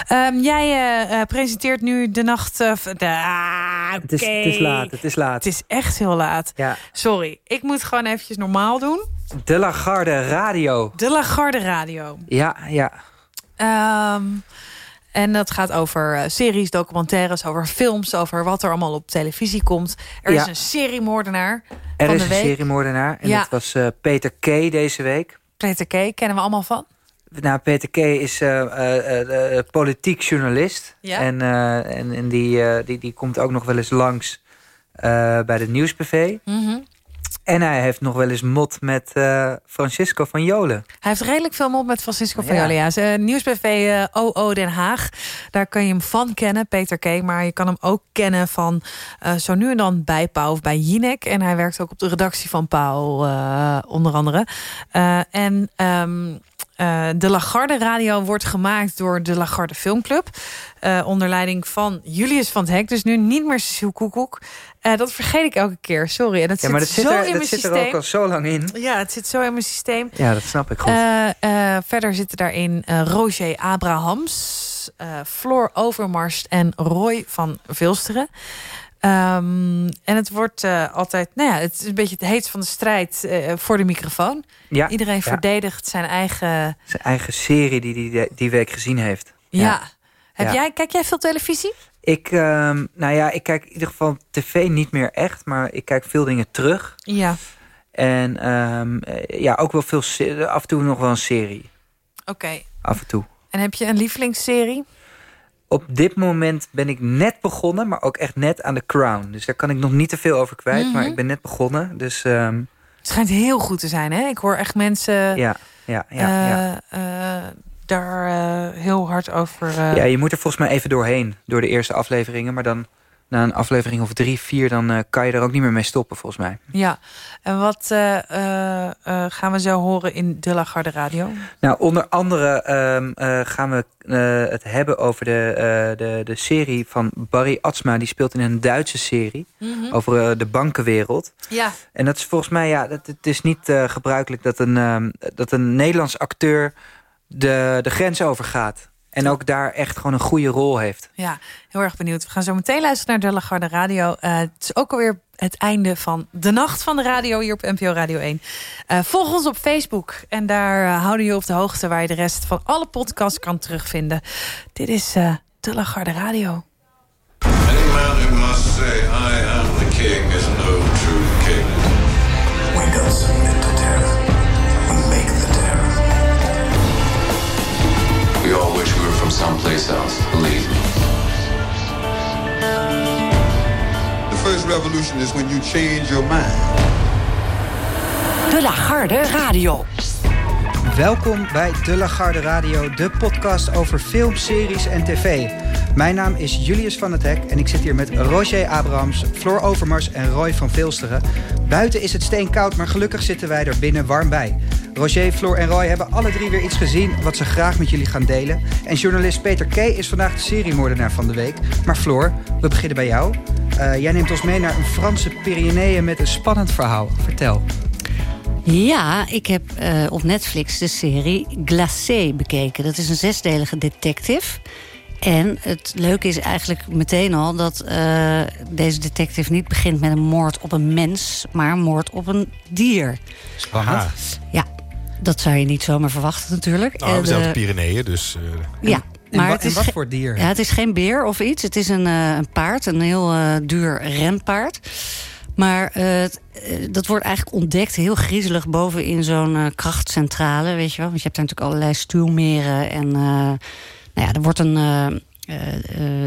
Ehm, jij eh, eh, presenteert nu de nacht... eh, de, ah, Het is, het is laat, het is laat. Het is echt heel laat. Ja. Sorry, ik moet gewoon eventjes normaal doen. De Lagarde Radio. De Lagarde Radio. Ja, ja. Ehm, en dat gaat over eh, series, documentaires, over films, over wat er allemaal op televisie komt. Er Ja. is een seriemoordenaar Er van is de een week. seriemoordenaar. En Ja. dat was eh, Peter K. deze week. Peter K. kennen we allemaal van. Nou, Peter K. is eh, politiek journalist. Ja. En, en, en die, die, die komt ook nog wel eens langs bij de Nieuwsbv. Mhm. En hij heeft nog wel eens mot met eh, Francisco van Jolen. Hij heeft redelijk veel mop met Francisco van Ja. Jolia. Ja. Nieuwsbv eh, OO Den Haag. Daar kan je hem van kennen, Peter K. Maar je kan hem ook kennen van eh, zo nu en dan bij Pauw of bij Jinek. En hij werkt ook op de redactie van Pauw, eh, onder andere. Eh, en ehm, eh, de Lagarde Radio wordt gemaakt door de Lagarde Filmclub. eh, onder leiding van Julius van het Hek. Dus nu niet meer Cecile Koekoek. Eh, dat vergeet ik elke keer, sorry. En dat Ja, maar zit dat zit, zo er, in dat mijn zit er ook al zo lang in. Ja, het zit zo in mijn systeem. Ja, dat snap ik goed. Eh, eh, verder zitten daarin Roger Abrahams, Floor Overmars en Roy van Vilsteren. Ehm, en het wordt altijd, nou ja, het is een beetje het heet van de strijd voor de microfoon. Ja, Iedereen ja. verdedigt zijn eigen. Zijn eigen serie die hij die, die week gezien heeft. Ja. Heb Ja. Jij, kijk jij veel televisie? Ik, ehm, nou ja, ik kijk in ieder geval tv niet meer echt, maar ik kijk veel dingen terug. Ja. En ehm, eh, ja, ook wel veel, af en toe nog wel een serie. Oké. Af en toe. En heb je een lievelingsserie? Op dit moment ben ik net begonnen, maar ook echt net aan The Crown. Dus daar kan ik nog niet te veel over kwijt, Mhm. maar ik ben net begonnen. Dus ehm, Het schijnt heel goed te zijn, hè? Ik hoor echt mensen ja, ja, ja, ja. eh, eh, daar eh, heel hard over. eh, Ja, je moet er volgens mij even doorheen, door de eerste afleveringen. Maar dan na een aflevering of drie, vier, dan eh, kan je er ook niet meer mee stoppen, volgens mij. Ja, en wat gaan we zo horen in De Lagarde Radio? Nou, onder andere ehm, eh, gaan we het hebben over de, de, de serie van Barry Atsma. Die speelt in een Duitse serie Mhm. over de bankenwereld. Ja. En dat is volgens mij, ja, dat, het is niet gebruikelijk dat een, ehm, dat een Nederlands acteur de, de grens overgaat. En ook daar echt gewoon een goede rol heeft. Ja, heel erg benieuwd. We gaan zo meteen luisteren naar de Lagarde Radio. Uh, het is ook alweer het einde van de nacht van de radio hier op NPO Radio 1. Uh, volg ons op Facebook en daar uh, houden je op de hoogte... waar je de rest van alle podcasts kan terugvinden. Dit is de Lagarde Radio. Any man who must say I am the king is from someplace else, believe me. The first revolution is when you change your mind. De Lagarde Radio. Welkom bij De Lagarde Radio, de podcast over film, series en tv. Mijn naam is Julius van het Hek en ik zit hier met Roger Abrahams, Floor Overmars en Roy van Vilsteren. Buiten is het steenkoud, maar gelukkig zitten wij er binnen warm bij. Roger, Floor en Roy hebben alle drie weer iets gezien wat ze graag met jullie gaan delen. En journalist Peter K. is vandaag de seriemoordenaar van de week. Maar Floor, we beginnen bij jou. Uh, jij neemt ons mee naar een Franse Pyreneeën met een spannend verhaal. Vertel. Ja, ik heb uh, op Netflix de serie Glacé bekeken. Dat is een zesdelige detective. En het leuke is eigenlijk meteen al dat uh, deze detective niet begint met een moord op een mens, maar een moord op een dier. Spannend. Ja, dat zou je niet zomaar verwachten natuurlijk. Nou, we zijn op de Pyreneeën, dus... Uh, ja, en, maar het is wat voor dier? Ja, het is geen beer of iets. Het is een, uh, een paard, een heel duur renpaard. Maar uh, dat wordt eigenlijk ontdekt heel griezelig boven in zo'n uh, krachtcentrale, weet je wel. Want je hebt daar natuurlijk allerlei stuwmeren. En uh, nou ja, er wordt een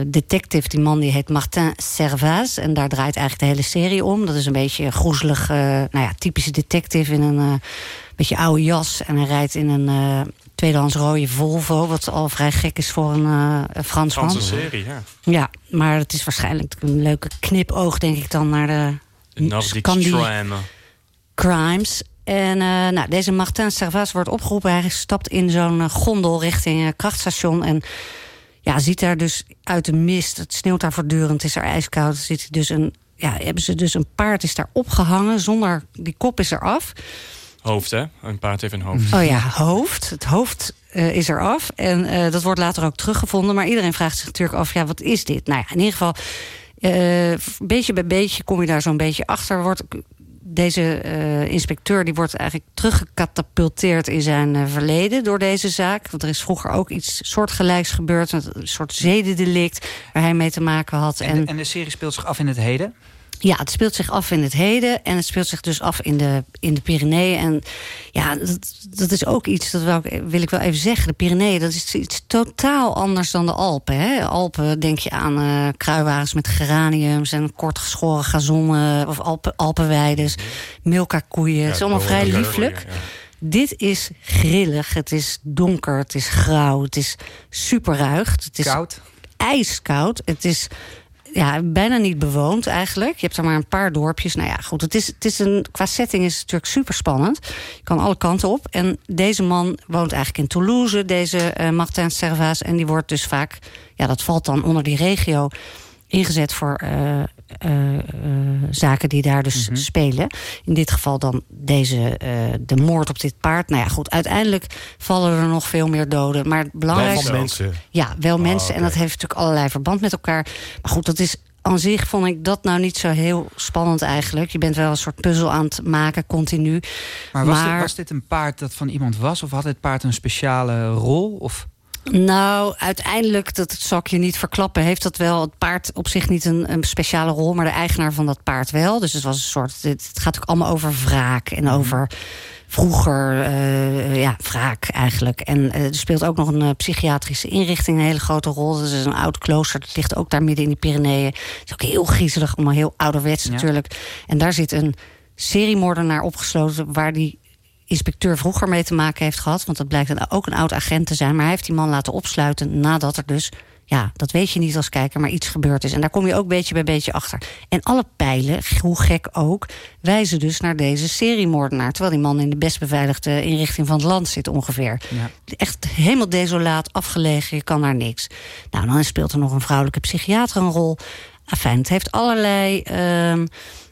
detective, die man die heet Martin Servaz. En daar draait eigenlijk de hele serie om. Dat is een beetje groezelig, nou ja, typische detective in een beetje oude jas. En hij rijdt in een tweedehands rode Volvo. Wat al vrij gek is voor een uh, Fransman. Franse serie, ja. Ja, maar het is waarschijnlijk een leuke knipoog, denk ik dan, naar de Crime. Crimes. En uh, nou, deze Martin Servas wordt opgeroepen. Hij stapt in zo'n uh, gondel richting uh, krachtstation. En ja, ziet daar dus uit de mist. Het sneeuwt daar voortdurend. Het is er ijskoud. Zit hij dus een, ja, hebben ze dus een paard is daar opgehangen. Zonder, die kop is eraf. Hoofd, hè? Een paard heeft een hoofd. Oh ja, hoofd. Het hoofd uh, is eraf. En uh, dat wordt later ook teruggevonden. Maar iedereen vraagt zich natuurlijk af, ja, wat is dit? Nou ja, in ieder geval... Uh, beetje bij beetje kom je daar zo'n beetje achter. Wordt, deze uh, inspecteur die wordt eigenlijk teruggecatapulteerd in zijn uh, verleden door deze zaak. Want er is vroeger ook iets soortgelijks gebeurd. Een soort zedendelict waar hij mee te maken had. En, en, en de serie speelt zich af in het heden? Ja, het speelt zich af in het heden. En het speelt zich dus af in de, in de Pyreneeën. En ja, dat, dat is ook iets, dat wil ik, wil ik wel even zeggen. De Pyreneeën, dat is iets totaal anders dan de Alpen. Hè? Alpen denk je aan uh, kruiwagens met geraniums... en kortgeschoren gazonnen of Alpen, Alpenweides, milka-koeien. Ja, het is allemaal vrij lieflijk. Ja. Dit is grillig, het is donker, het is grauw, het is super ruig. Het is koud? Ijskoud. Het is ja, bijna niet bewoond eigenlijk. Je hebt er maar een paar dorpjes. Nou ja, goed, het is, het is een, qua setting is het natuurlijk super spannend. Je kan alle kanten op. En deze man woont eigenlijk in Toulouse, deze uh, Martin Servaas. En die wordt dus vaak, ja, dat valt dan onder die regio ingezet voor uh, zaken die daar dus mm -hmm. spelen. In dit geval dan deze, de moord op dit paard. Nou ja, goed, uiteindelijk vallen er nog veel meer doden. Maar het belangrijkste... Wel mensen? Ja, wel mensen. Oh, okay. En dat heeft natuurlijk allerlei verband met elkaar. Maar goed, dat is aan zich vond ik dat nou niet zo heel spannend eigenlijk. Je bent wel een soort puzzel aan het maken, continu. Maar was, maar... Dit, was dit een paard dat van iemand was? Of had het paard een speciale rol? Of... Nou, uiteindelijk, dat zal ik je niet verklappen... heeft dat wel het paard op zich niet een, een, speciale rol... maar de eigenaar van dat paard wel. Dus het was een soort... Het gaat ook allemaal over wraak en over vroeger, uh, ja, wraak eigenlijk. En uh, er speelt ook nog een uh, psychiatrische inrichting een hele grote rol. Dat is een oud klooster, dat ligt ook daar midden in de Pyreneeën. Het is ook heel griezelig, allemaal heel ouderwets ja. natuurlijk. En daar zit een seriemoordenaar opgesloten... waar die inspecteur vroeger mee te maken heeft gehad. Want dat blijkt ook een oud agent te zijn. Maar hij heeft die man laten opsluiten nadat er dus... ja, dat weet je niet als kijker, maar iets gebeurd is. En daar kom je ook beetje bij beetje achter. En alle pijlen, hoe gek ook, wijzen dus naar deze seriemoordenaar. Terwijl die man in de best beveiligde inrichting van het land zit ongeveer. Ja. Echt helemaal desolaat, afgelegen, je kan daar niks. Nou, dan speelt er nog een vrouwelijke psychiater een rol. Enfin, het heeft allerlei... Uh,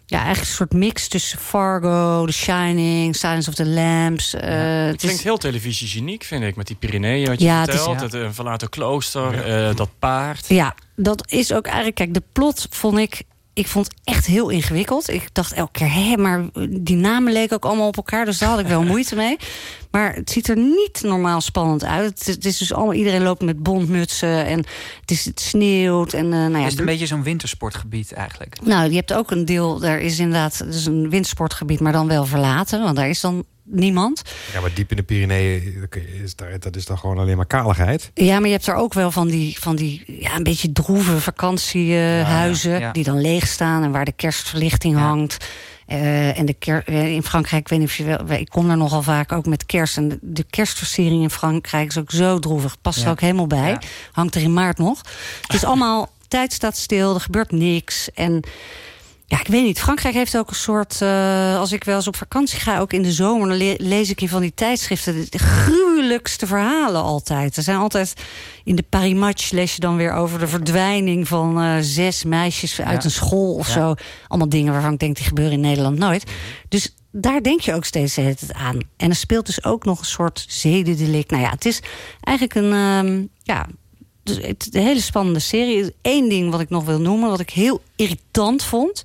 ja, eigenlijk een soort mix tussen Fargo, The Shining, Silence of the Lambs. eh, Het het is, klinkt heel televisiegeniek, vind ik. Met die Pyreneeën, wat je Ja, het is- vertelt. ja. Het, een verlaten klooster, eh, dat paard. Ja, dat is ook eigenlijk. Kijk, de plot vond ik. Ik vond het echt heel ingewikkeld. Ik dacht elke keer, hé, maar die namen leken ook allemaal op elkaar. Dus daar had ik wel moeite mee. Maar het ziet er niet normaal spannend uit. Het is, het is dus allemaal, iedereen loopt met bontmutsen en het, is, het sneeuwt. En, eh, nou ja, Is het een beetje zo'n wintersportgebied eigenlijk? nou, je hebt ook een deel, daar is inderdaad, is een windsportgebied, maar dan wel verlaten. Want daar is dan niemand. Ja, maar diep in de Pyreneeën is daar, dat is dan gewoon alleen maar kaligheid. Ja, maar je hebt er ook wel van die, van die ja, een beetje droeve vakantiehuizen... ja. die dan leeg staan en waar de kerstverlichting hangt. Eh, en de ker eh, in Frankrijk, ik weet niet of je wel... Ik kom er nogal vaak ook met kerst. En de, de kerstversiering in Frankrijk is ook zo droevig. Past er Ja. ook helemaal bij. Ja. Hangt er in maart nog. Het is allemaal... Tijd staat stil, er gebeurt niks. En ja, ik weet niet. Frankrijk heeft ook een soort. eh, als ik wel eens op vakantie ga, ook in de zomer, dan le- lees ik in van die tijdschriften de, gruwelijkste verhalen altijd. Er zijn altijd. In de Paris Match lees je dan weer over de verdwijning van eh, zes meisjes uit Ja. een school of Ja. zo. Allemaal dingen waarvan ik denk die gebeuren in Nederland nooit. Dus daar denk je ook steeds aan. En er speelt dus ook nog een soort zedendelict. Nou ja, het is eigenlijk een. ehm, ja, dus het, de hele spannende serie. Eén ding wat ik nog wil noemen, wat ik heel irritant vond.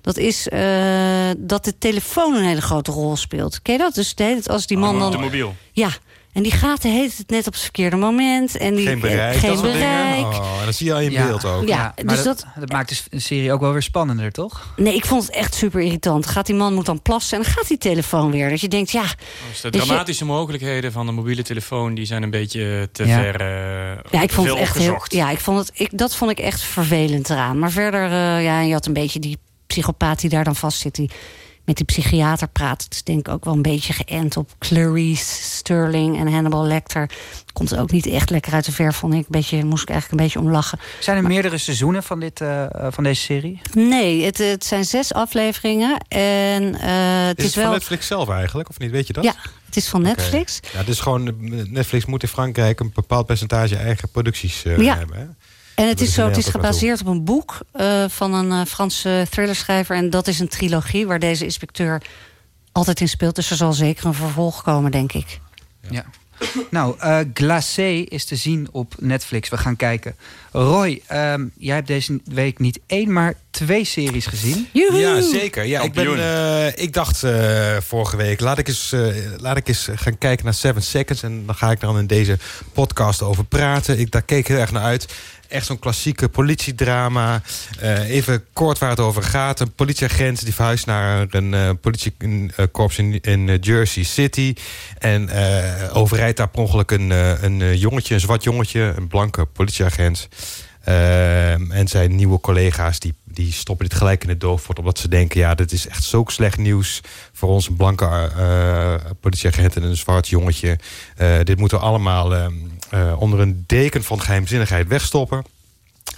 Dat is eh, dat de telefoon een hele grote rol speelt. Ken je dat? Dus de hele als die man dan. De mobiel. Ja, en die gaat de hele tijd net op het verkeerde moment. En die, Geen bereik, Geen dat bereik. Oh, en dat zie je al in Ja. beeld ook. Ja, maar dus dat, dat maakt dus een serie ook wel weer spannender, toch? Nee, ik vond het echt super irritant. Gaat die man moet dan plassen en dan gaat die telefoon weer. Dat je denkt, ja. Dus de dus je- dramatische mogelijkheden van de mobiele telefoon... die zijn een beetje te Ja. ver eh, Ja, ik vond veel het echt heel, ja, ik vond het, ik, dat vond ik echt vervelend eraan. Maar verder, eh, ja, je had een beetje die psychopaat die daar dan vast zit, die met die psychiater praat. Het is denk ik ook wel een beetje geënt op Clarice Sterling en Hannibal Lecter. Komt ook niet echt lekker uit de verf, vond ik. Beetje, moest ik eigenlijk een beetje om lachen. Zijn er meerdere seizoenen van, dit, eh, van deze serie? Nee, het, het zijn zes afleveringen. En eh, het Is is, het van wel. Netflix zelf eigenlijk, of niet? Weet je dat? Ja, het is van Netflix. Ja, dus gewoon, Netflix moet in Frankrijk een bepaald percentage eigen producties eh, Ja. hebben. Hè? En het is, zo, het is gebaseerd op een boek eh, van een eh, Franse thrillerschrijver. En dat is een trilogie waar deze inspecteur altijd in speelt. Dus er zal zeker een vervolg komen, denk ik. Ja. Nou, eh Glacé is te zien op Netflix. We gaan kijken. Roy, ehm, jij hebt deze week niet één, maar twee series gezien. Ja, zeker. Ja, ik, ben, eh, ik dacht eh, vorige week, laat ik, eens, eh, laat ik eens gaan kijken naar Seven Seconds. En dan ga ik dan in deze podcast over praten. Ik, daar keek heel erg naar uit. Echt zo'n klassieke politiedrama. Eh, even kort waar het over gaat. Een politieagent die verhuist naar een eh, politiekorps in, in Jersey City. En eh, overrijdt daar per ongeluk een, een jongetje, een zwart jongetje. Een blanke politieagent. Ehm, en zijn nieuwe collega's die, die stoppen dit gelijk in de doofpot. Omdat ze denken, ja, dit is echt zo slecht nieuws... voor ons een blanke eh, politieagent en een zwart jongetje. Dit moeten we allemaal ehm, eh, onder een deken van geheimzinnigheid wegstoppen.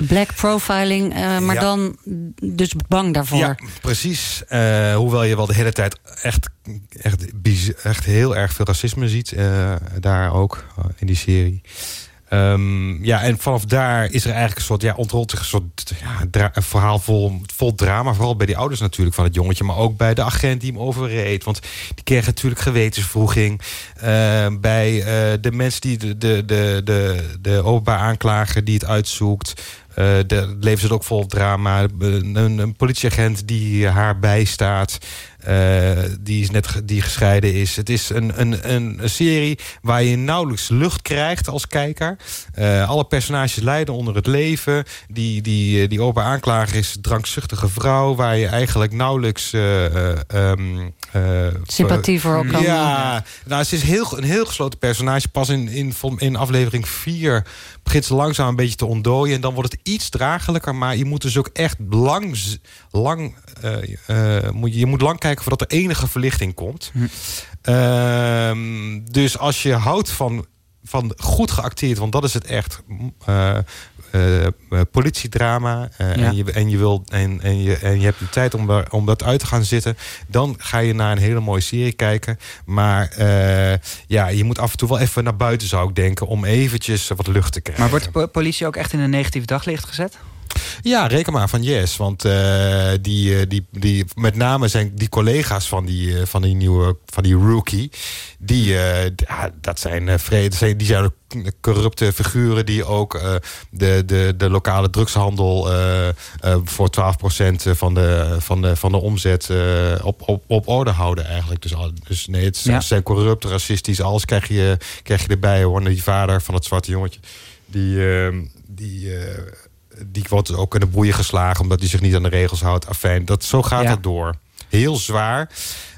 Black profiling, eh, maar Ja. dan dus bang daarvoor. Ja, precies. Eh, hoewel je wel de hele tijd echt, echt, echt heel erg veel racisme ziet. eh, daar ook, eh, in die serie. Ehm, ja, en vanaf daar is er eigenlijk een soort, ja, ontrolt zich een soort ja, een verhaal vol, vol drama. Vooral bij die ouders natuurlijk van het jongetje, maar ook bij de agent die hem overreed. Want die kreeg natuurlijk gewetensvroeging. Eh, bij eh, de mensen die de, de, de, de, de openbaar aanklager die het uitzoekt. Eh daar leven ze ook vol drama. Een, een politieagent die haar bijstaat. Eh, die, is net die gescheiden is. Het is een, een, een, serie waar je nauwelijks lucht krijgt als kijker. Eh, alle personages lijden onder het leven. Die, die, eh, die open aanklager is een drankzuchtige vrouw... waar je eigenlijk nauwelijks... eh, Sympathie voor elkaar. Ja, nou, ze is heel, een heel gesloten personage. Pas in, in, in aflevering 4 begint ze langzaam een beetje te ontdooien. En dan wordt het iets dragelijker. Maar je moet dus ook echt lang... lang eh, eh, moet je, je moet lang kijken voordat er enige verlichting komt. Ehm, dus als je houdt van, van goed geacteerd... want dat is het echt... eh, eh, eh, politiedrama Ja. en, je, en je wil en, en, je, en je hebt de tijd om, daar, om dat uit te gaan zitten, dan ga je naar een hele mooie serie kijken. Maar ja, je moet af en toe wel even naar buiten, zou ik denken, om eventjes wat lucht te krijgen. Maar wordt de po- politie ook echt in een negatief daglicht gezet? Ja, reken maar van Yes. Want eh, die, eh, die, die, met name zijn die collega's van die, eh, van die nieuwe van die rookie. Die, ja, dat zijn, vrede, zijn, die zijn corrupte figuren die ook de, de, de lokale drugshandel voor 12% van de, van de, van de omzet op, op, op orde houden eigenlijk. Dus, dus nee, het Ja. zijn corrupt, racistisch, alles krijg je, krijg je erbij hoor. En Die vader van het zwarte jongetje, die, eh, die, die wordt ook in de boeien geslagen omdat hij zich niet aan de regels houdt. Afijn, dat, zo gaat Ja. dat door. Heel zwaar.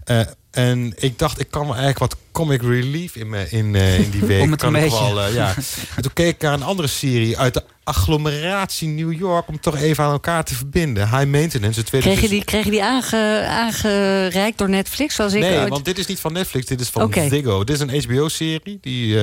Eh, en ik dacht, ik kan wel eigenlijk wat comic relief in, me, in, eh, in die week. Om het kan ik wel, eh, ja. En toen keek ik naar een andere serie uit de agglomeratie New York... om toch even aan elkaar te verbinden. High Maintenance, het tweede Kreeg je die, kreeg je die aange, aangereikt door Netflix? Zoals ik Nee, ooit- want dit is niet van Netflix, dit is van. Ziggo. Dit is een HBO-serie die,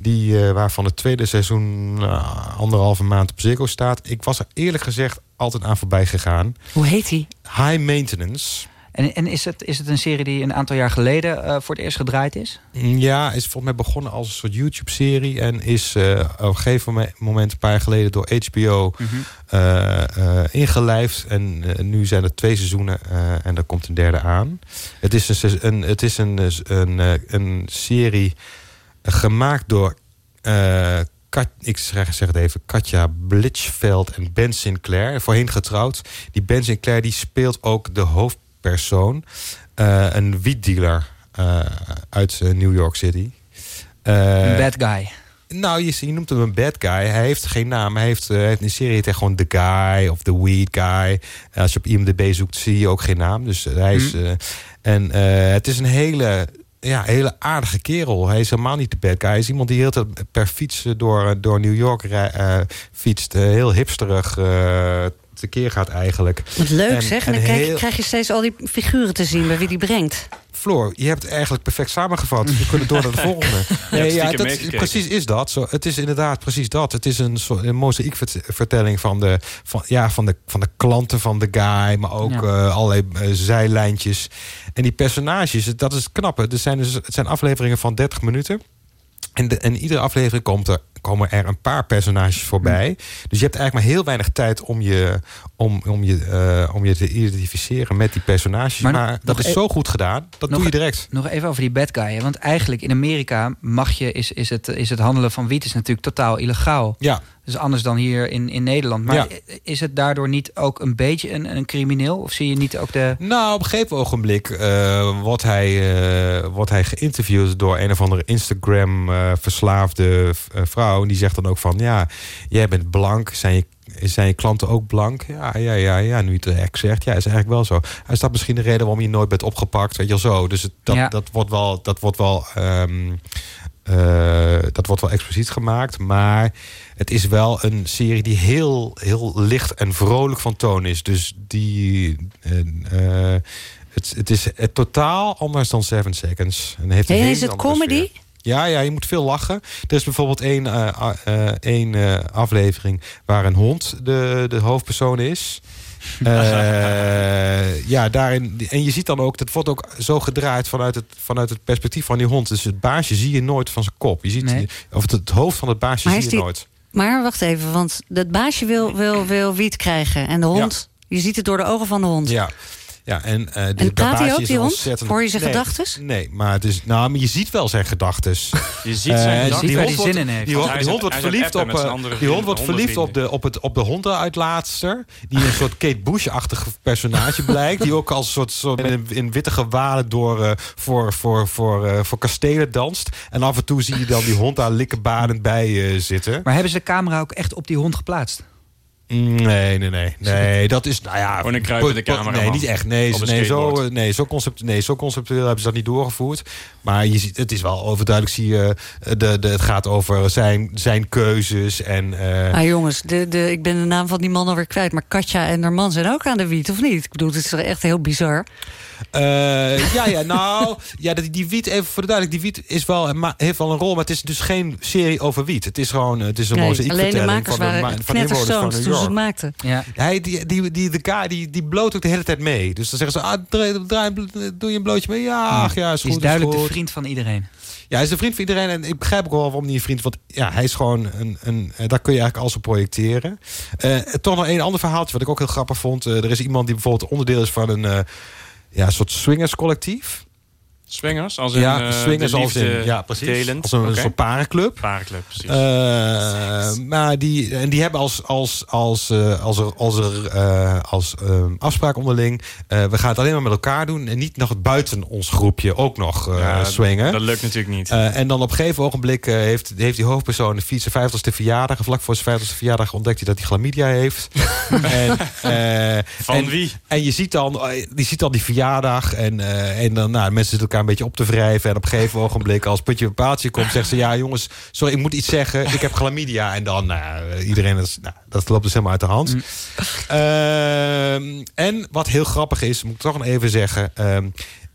die, eh, waarvan het tweede seizoen nou, anderhalve maand op Ziggo staat. Ik was er eerlijk gezegd altijd aan voorbij gegaan. Hoe heet die? High Maintenance. En, en is, het, is het een serie die een aantal jaar geleden eh, voor het eerst gedraaid is? Ja, is volgens mij begonnen als een soort YouTube-serie... en is eh, op een gegeven momen- moment een paar jaar geleden door HBO eh, eh, ingelijfd. En eh, nu zijn er twee seizoenen eh, en er komt een derde aan. Het is een, een, het is een, een, een, eh, een serie gemaakt door... eh, Kat, ik zeg, zeg het even, Katja Blitchveld en Ben Sinclair. Voorheen getrouwd. Die Ben Sinclair die speelt ook de hoofdpersoon. eh, een wietdealer eh, uit New York City. Een bad guy. nou, je, je noemt hem een bad guy. Hij heeft geen naam. Hij heeft, hij heeft in de serie heet hij gewoon The Guy of The Weed Guy. Als je op IMDb zoekt, zie je ook geen naam. Dus hij is... Mhm. en het is een hele, ja, hele aardige kerel. Hij is helemaal niet de bad guy. Hij is iemand die heel tijd per fiets eh, door, door New York eh, fietst. Eh, heel hipsterig eh tekeer gaat eigenlijk. Wat leuk En- zeg. En dan heel- krijg je steeds al die figuren te zien bij wie die brengt. Floor, je hebt het eigenlijk perfect samengevat. We kunnen door naar de volgende. Nee, ja, dat, precies is dat. Zo, het is inderdaad precies dat. Het is een, soort- een mozaïekvertelling van de, van, ja, van, de, van de klanten van de guy. Maar ook Ja. eh, allerlei eh, zijlijntjes. En die personages, dat is het knappe. Er zijn dus, het zijn afleveringen van 30 minuten. En, de, en iedere aflevering komt er, komen er een paar personages voorbij. Dus je hebt eigenlijk maar heel weinig tijd om je, om, om je, eh, om je te identificeren met die personages. Maar dat is e- zo goed gedaan. Dat Nog- doe je direct. Nog even over die bad guy. hè. Want eigenlijk in Amerika mag je, is, is, het, is het handelen van wiet is natuurlijk totaal illegaal. Ja. Dus anders dan hier in, in Nederland. Maar Ja. is het daardoor niet ook een beetje een, een crimineel? Of zie je niet ook de... Nou, op een gegeven ogenblik eh, wordt, hij, eh, wordt hij geïnterviewd door een of andere Instagram-verslaafde vrouw. En die zegt dan ook van, ja, jij bent blank, zijn je, zijn je klanten ook blank? Ja, ja, ja, ja, nu je het echt zegt. Ja, is eigenlijk wel zo. Is dat misschien de reden waarom je nooit bent opgepakt? Weet je wel zo. Dus het, dat, Ja. dat wordt wel... Dat wordt wel ehm, eh, dat wordt wel expliciet gemaakt, maar het is wel een serie die heel, heel licht en vrolijk van toon is. Dus die, eh, het, het is het totaal anders dan Seven Seconds. En heeft een Hey, is het comedy? sfeer. Ja, ja, je moet veel lachen. Er is bijvoorbeeld één, eh, één aflevering waar een hond de, de hoofdpersoon is. Eh, ja, daarin. En je ziet dan ook, dat wordt ook zo gedraaid vanuit het, vanuit het perspectief van die hond. Dus het baasje zie je nooit van zijn kop. Je ziet, Nee. of het, het hoofd van het baasje Maar zie je die- nooit. Maar wacht even, want dat baasje wil, wil, wil wiet krijgen. En de hond, je ziet het door de ogen van de hond. Ja. Ja, en, eh, En dat praat hij ook, is die ontzettend- Hoor je zijn Nee, gedachtes? Nee, maar, het is, nou, maar je ziet wel zijn gedachtes. Je ziet zijn Eh, die Waar hond wordt- zin in heeft. Die, hond- die wordt verliefd op, eh, andere die hond wordt verliefd op de, op, het, op de hondenuitlaatster. Die een soort Kate Bush-achtig personage blijkt. Die ook als een soort, soort in, in witte gewaden door, eh, voor, voor, voor, eh, voor kastelen danst. En af en toe zie je dan die hond daar likkenbadend bij eh, zitten. Maar hebben ze de camera ook echt op die hond geplaatst? Nee, nee, nee. Nee, dat is, nou ja... Gewoon een po- cameraman. Nee, niet echt. Nee, nee, zo, nee, zo, concept, nee, zo conceptueel hebben ze dat niet doorgevoerd. Maar je ziet, het is wel overduidelijk, zie je... eh, De, de, het gaat over zijn, zijn keuzes en... eh, Ah jongens, de, de, ik ben de naam van die man alweer kwijt. Maar Katja en haar man zijn ook aan de wiet, of niet? Ik bedoel, het is echt heel bizar. Eh, ja, ja, nou, ja, die, die wiet, even voor de duidelijk, die wiet is wel, heeft wel een rol, maar het is dus geen serie over wiet. Het is gewoon, het is een Nee, alleen de makers van de, waren van de inwoners van toen ze maakten. Ja. Hij, die, die, die, de guy, die, die bloot ook de hele tijd mee. Dus dan zeggen ze, ah, draai, draai, doe je een blootje mee? Ja, ach ja, is Die is goed, duidelijk goed. de vriend van iedereen. Ja, hij is een vriend van iedereen. En ik begrijp ook wel waarom hij een vriend... Want ja, hij is gewoon een... een eh, daar kun je eigenlijk alles op projecteren. Eh, toch nog een ander verhaaltje wat ik ook heel grappig vond. Er is iemand die bijvoorbeeld onderdeel is van een... eh, ja, een soort swingerscollectief. Swingers? Als in, ja, eh, swingers als in, ja, precies. delend. Als een, soort parenclub. Parenclub, precies. Eh, maar die, en die hebben als, als, als, eh, als er, als, er, eh, als eh, afspraak onderling... eh, we gaan het alleen maar met elkaar doen... en niet nog buiten ons groepje ook nog eh Ja, swingen. Dat lukt natuurlijk niet. Eh, en dan op een gegeven ogenblik eh, heeft, heeft die hoofdpersoon de fiets zijn 50ste verjaardag. Vlak voor zijn 50ste verjaardag ontdekt hij dat hij chlamydia heeft. en, eh, Van en, wie? En je ziet dan, eh, je ziet dan die verjaardag. En, eh, en dan, nou, mensen zitten elkaar een beetje op te wrijven. En op een gegeven ogenblik, als puntje bij paaltje komt, zegt ze: Ja, jongens, sorry, ik moet iets zeggen. Ik heb chlamydia. En dan, nou, iedereen, is- nou, dat loopt dus helemaal uit de hand. Ehm, en wat heel grappig is, moet ik toch nog even zeggen. ehm,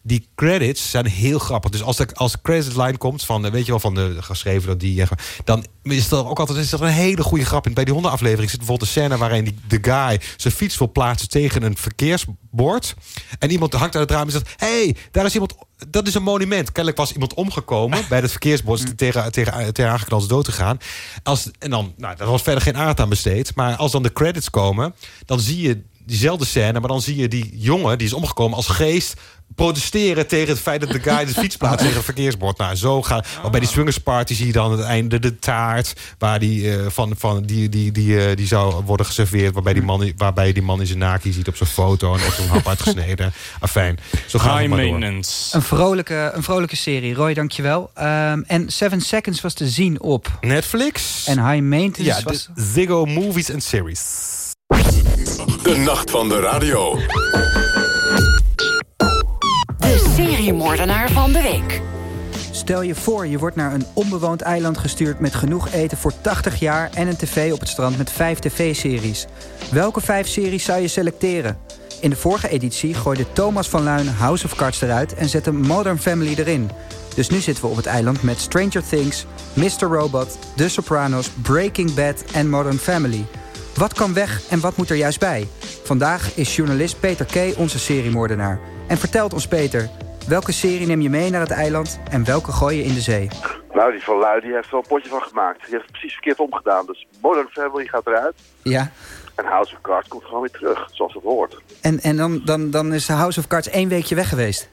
die credits zijn heel grappig. Dus als de, als de credit line komt van, eh, weet je wel, van de geschreven door die, eh, dan is er ook altijd is er een hele goede grap in. Bij die hondenaflevering zit bijvoorbeeld een scène waarin die, de guy zijn fiets wil plaatsen tegen een verkeersbord. En iemand hangt uit het raam en zegt: hey, daar is iemand. Dat is een monument. Kennelijk was iemand omgekomen bij het verkeersbord tegen, tegen, tegen aangeknald dood te gaan. Als, en dan, nou, daar was verder geen aandacht aan besteed. Maar als dan de credits komen, dan zie je diezelfde scène, maar dan zie je die jongen die is omgekomen als geest protesteren tegen het feit dat de guy de fiets plaatst tegen het verkeersbord. Nou, zo gaat. Of bij die swingersparty zie je dan aan het einde de taart waar die eh, van, van die, die, die, eh, die zou worden geserveerd, waarbij die man, waarbij die man in zijn naki ziet op zijn foto en op zo'n hap uitgesneden. Afijn, zo het High maar door. maintenance. Een vrolijke, een vrolijke serie. Roy, dankjewel. Um, en Seven Seconds was te zien op... Netflix. En High Maintenance Ja, was... Ziggo Movies and Series. De nacht van de radio. De seriemoordenaar van de week. Stel je voor, je wordt naar een onbewoond eiland gestuurd... met genoeg eten voor 80 jaar en een tv op het strand met vijf tv-series. Welke vijf series zou je selecteren? In de vorige editie gooide Thomas van Luin House of Cards eruit... en zette Modern Family erin. Dus nu zitten we op het eiland met Stranger Things, Mr. Robot... The Sopranos, Breaking Bad en Modern Family... Wat kan weg en wat moet er juist bij? Vandaag is journalist Peter K. onze seriemoordenaar. En vertelt ons Peter, welke serie neem je mee naar het eiland... en welke gooi je in de zee? Nou, die van Lui die heeft er wel een potje van gemaakt. Die heeft het precies verkeerd omgedaan. Dus Modern Family gaat eruit. Ja. En House of Cards komt gewoon weer terug, zoals het hoort. En, en dan, dan, dan is House of Cards één weekje weg geweest.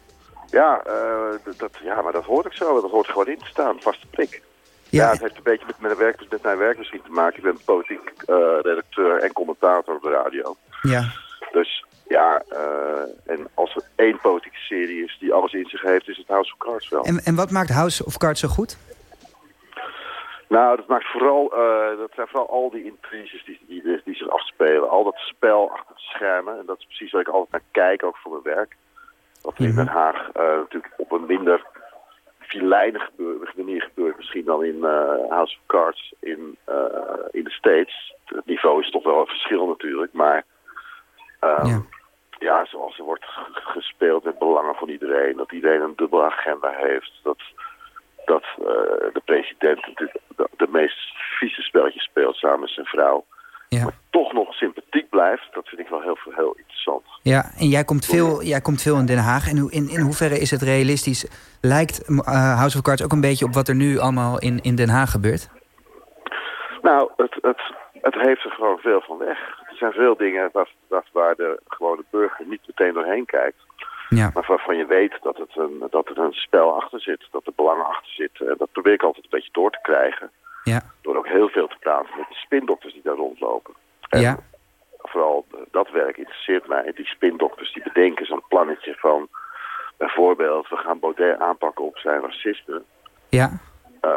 Ja, eh, dat, ja, maar dat hoort ook zo. Dat hoort gewoon in te staan, vaste prik. Ja, het heeft een beetje met, mijn werk, met mijn werk misschien te maken. Ik ben politiek eh, redacteur en commentator op de radio. Ja. Dus ja, eh, en als er één politieke serie is die alles in zich heeft, is het House of Cards wel. En, en wat maakt House of Cards zo goed? Nou, dat maakt vooral, eh, dat zijn vooral al die intriges die, die, die zich afspelen. Al dat spel achter de schermen. En dat is precies waar ik altijd naar kijk, ook voor mijn werk. Wat in Den Haag natuurlijk op een minder filijne gebeur- manier gebeurt misschien dan in eh, House of Cards in, eh, in de States. Het niveau is toch wel een verschil natuurlijk, maar ehm, ja. zoals er wordt gespeeld met belangen van iedereen, dat iedereen een dubbele agenda heeft, dat, dat eh, de president natuurlijk de, de meest vieze spelletjes speelt samen met zijn vrouw, Ja. maar toch nog sympathiek blijft, dat vind ik wel heel, heel interessant. Ja, en jij komt veel, jij komt veel in Den Haag. En in, in hoeverre is het realistisch? Lijkt eh, House of Cards ook een beetje op wat er nu allemaal in, in Den Haag gebeurt? Nou, het, het, het heeft er gewoon veel van weg. Er zijn veel dingen waar, waar, de gewone burger niet meteen doorheen kijkt. Ja. Maar waarvan je weet dat, het een, dat er een spel achter zit, dat er belangen achter zitten. En dat probeer ik altijd een beetje door te krijgen. Ja. Door ook heel veel te praten met de spindokters die daar rondlopen. En Ja. vooral eh, dat werk interesseert mij. Die spindokters die bedenken zo'n plannetje van... bijvoorbeeld, we gaan Baudet aanpakken op zijn racisme. Ja. Eh,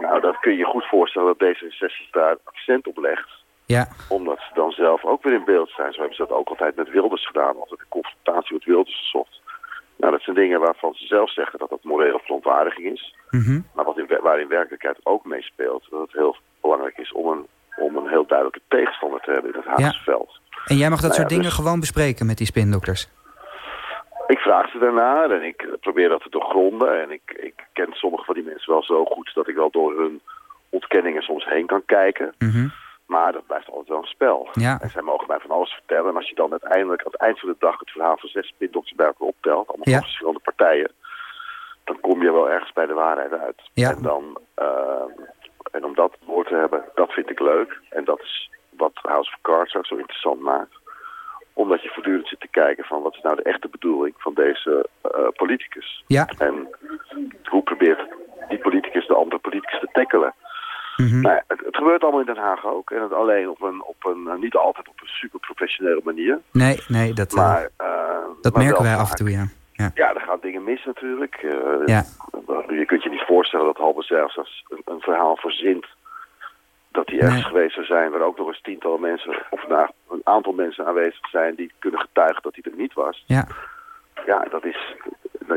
nou, dat kun je je goed voorstellen dat D66 daar accent op legt. Ja. Omdat ze dan zelf ook weer in beeld zijn. Zo hebben ze dat ook altijd met Wilders gedaan. Altijd de confrontatie met Wilders gezocht. Nou, dat zijn dingen waarvan ze zelf zeggen dat dat morele verontwaardiging is. Mhm. Maar wat in, waar in werkelijkheid ook meespeelt, dat het heel belangrijk is om een, om een heel duidelijke tegenstander te hebben in het Haagse veld. En jij mag dat Nou ja, soort dingen dus- gewoon bespreken met die spindokters? Ik vraag ze daarnaar en ik probeer dat te doorgronden. En ik, ik ken sommige van die mensen wel zo goed dat ik wel door hun ontkenningen soms heen kan kijken. Mhm. Maar dat blijft altijd wel een spel. Ja. En zij mogen mij van alles vertellen. En als je dan uiteindelijk aan het eind van de dag het verhaal van zes spindokters bij elkaar optelt, allemaal Ja. verschillende partijen, dan kom je wel ergens bij de waarheid uit. Ja. En, dan, ehm, en om dat woord te hebben, dat vind ik leuk. En dat is wat House of Cards ook zo interessant maakt. Omdat je voortdurend zit te kijken van wat is nou de echte bedoeling van deze eh, politicus. Ja. En hoe probeert die politicus de andere politicus te tackelen. Mhm. Nou, het, het gebeurt allemaal in Den Haag ook. En het alleen op een, op een eh, niet altijd op een super professionele manier. Nee, nee, dat, eh, Maar, eh, dat maar merken wij af en toe, ja. ja. Ja, er gaan dingen mis natuurlijk. Ja. Je kunt je niet voorstellen dat Halbe zelfs als een, een verhaal verzint... dat hij ergens Nee. geweest zou zijn... waar ook nog eens tientallen mensen... of nou, een aantal mensen aanwezig zijn... die kunnen getuigen dat hij er niet was. Ja. Ja, dat is...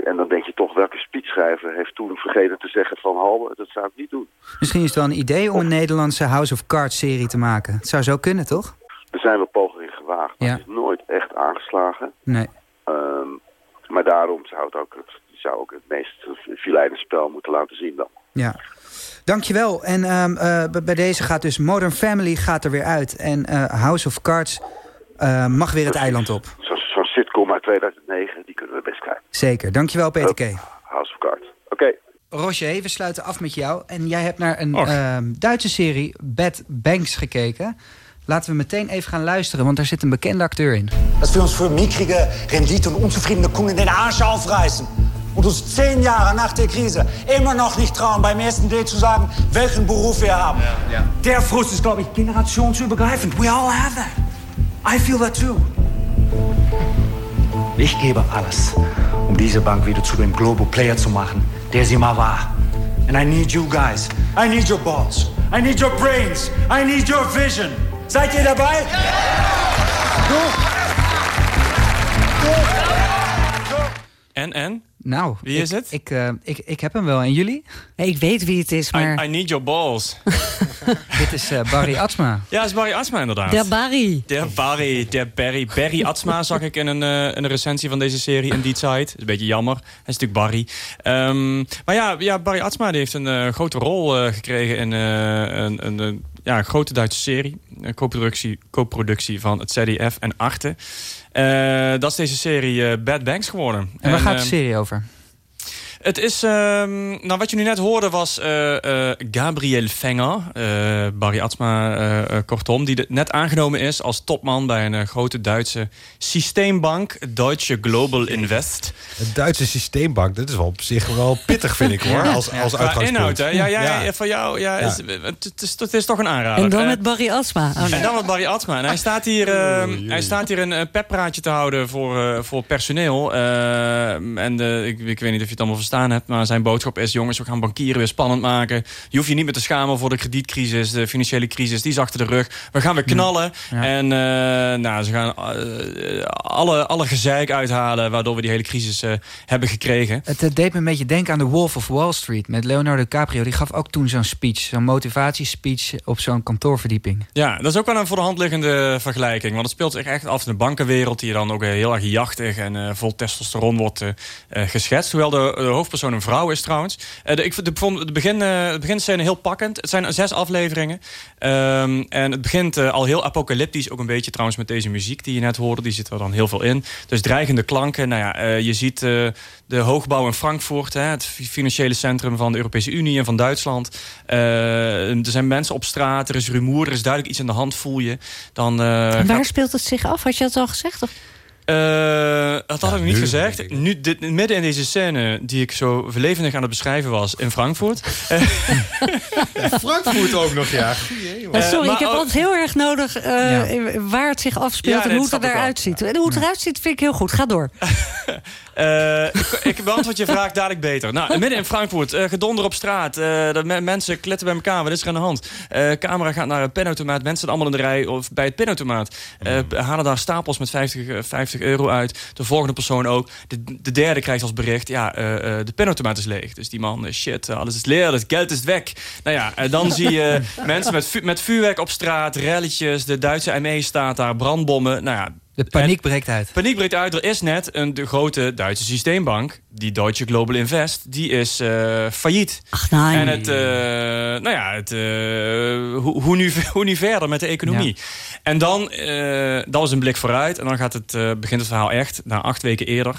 En dan denk je toch, welke speechschrijver heeft toen vergeten te zeggen van... Halbe, dat zou ik niet doen. Misschien is het wel een idee om een Nederlandse House of Cards serie te maken. Het zou zo kunnen, toch? Er zijn wel pogingen gewaagd, maar Ja. het is nooit echt aangeslagen. Nee. Ehm, maar daarom zou het ook het, zou ook het meest filijne spel moeten laten zien dan. Ja. Dankjewel. En eh, b- bij deze gaat dus Modern Family gaat er weer uit. En eh, House of Cards eh, mag weer het eiland op. Sitcom uit 2009, die kunnen we best krijgen. Zeker. Dankjewel, Peter K. House of Cards. Oké. Roger, we sluiten af met jou. En jij hebt naar een ehm, Duitse serie, Bad Banks, gekeken. Laten we meteen even gaan luisteren, want daar zit een bekende acteur in. dass wir uns für mickrige Rendite und unzufriedene Kunden den Arsch aufreißen und uns zehn Jahre nach der Krise immer noch nicht trauen, beim ersten Date zu sagen, welchen Beruf wir haben. Der Frust ist, glaube ich, generationsübergreifend. We all have that. I feel that too. Ich gebe alles, um diese Bank wieder zu dem Global Player zu machen, der sie mal war. And I need you guys. I need your balls. I need your brains. I need your vision. Seid ihr dabei? En, en? Nou, Wie ik, is het? Ik, eh, ik, ik heb hem wel. En jullie? Ik weet wie het is, I, I need your balls. Dit is eh, Barry Atsma. Ja, dat is Barry Atsma inderdaad. Der Barry. Der Barry, der Barry. Barry Atsma zag ik in een, eh, in een recensie van deze serie in Die Zeit. Dat is een beetje jammer. Hij is natuurlijk Barry. Ehm, maar ja, ja, Barry Atsma die heeft een eh, grote rol eh, gekregen in eh, een, een, een ja, grote Duitse serie. Een co-productie, co-productie van het ZDF en Arte. Eh, dat is deze serie eh, Bad Banks geworden. En waar gaat de ehm, serie over? Het is, ehm, nou wat je nu net hoorde was eh, eh, Gabriel Fenger, eh, Barry Atsma kortom, die net aangenomen is als topman bij een grote Duitse systeembank, Deutsche Global Invest. Het Duitse systeembank, dat is wel op zich wel pittig, vind ik hoor. Als, als uitgangspunt. inhoud, hè? Ja, ja, Ja. van jou, ja, Ja. Is, het, is, het is toch een aanrader. En dan met Barry Asma. Oh, nee. en dan met Barry Atma. En hij staat hier, eh, hij staat hier een peppraatje te houden voor, eh, voor personeel. Eh, en eh, ik, ik weet niet of je het allemaal verstaan hebt. Maar zijn boodschap is... jongens, we gaan bankieren weer spannend maken. Je hoeft je niet meer te schamen voor de kredietcrisis. De financiële crisis, die is achter de rug. We gaan weer knallen. Ja. En eh, nou, ze gaan eh, alle, alle gezeik uithalen... waardoor we die hele crisis eh, hebben gekregen. Het deed me een beetje denken aan The Wolf of Wall Street met Leonardo DiCaprio. Die gaf ook toen zo'n speech, zo'n motivatiespeech op zo'n kantoorverdieping. Ja, dat is ook wel een voor de hand liggende vergelijking. Want het speelt zich echt af in de bankenwereld... die dan ook heel erg jachtig en vol testosteron wordt geschetst. Hoewel de, de hoofdpersoon een vrouw is trouwens. De, ik vond de, begin, eh, de beginscène heel pakkend. Het zijn zes afleveringen. Ehm, en het begint eh, al heel apocalyptisch. Ook een beetje trouwens met deze muziek die je net hoorde. Die zit er dan heel veel in. Dus dreigende klanken. Nou ja, je ziet de hoogbouw in Frankfurt. Hè, het financiële centrum van de Europese Unie en van Duitsland. Er zijn mensen op straat. Er is rumoer. Er is duidelijk iets aan de hand, voel je. Dan, waar gaat- speelt het zich af? Had je dat al gezegd? Of? Uh, dat had ik niet gezegd. Nu, dit, midden in deze scène die ik zo verlevendig aan het beschrijven was in Frankfurt. Eh, Frankfurt ook nog, ja. Goeie, sorry, ik heb altijd heel erg nodig waar het zich afspeelt en hoe het eruit ziet. En hoe het eruit ziet vind ik heel goed. Ga door. ik, ik, beantwoord je vraag dadelijk beter. Nou, midden in Frankfurt, gedonder op straat. dat mensen kletten bij elkaar. Wat is er aan de hand? camera gaat naar een penautomaat. Mensen allemaal in de rij of bij het penautomaat. Mm. halen daar stapels met 50, 50 euro uit. De volgende persoon ook. De, de derde krijgt als bericht, ja, uh, de pinautomaat is leeg. Dus die man, shit, eh, alles is leeg, het geld is weg. Nou ja, en dan zie je mensen met, met vuurwerk op straat, relletjes. De Duitse ME staat daar, brandbommen. Nou ja, de paniek breekt uit. Paniek breekt uit. Er is net een de grote Duitse systeembank, die Deutsche Global Invest, die is eh, failliet. Ach nee. En het, eh, nou ja, het, eh, hoe, hoe, nu, hoe nu verder met de economie? En dan, eh, dat was een blik vooruit. En dan gaat het, eh, begint het verhaal echt, na acht weken eerder.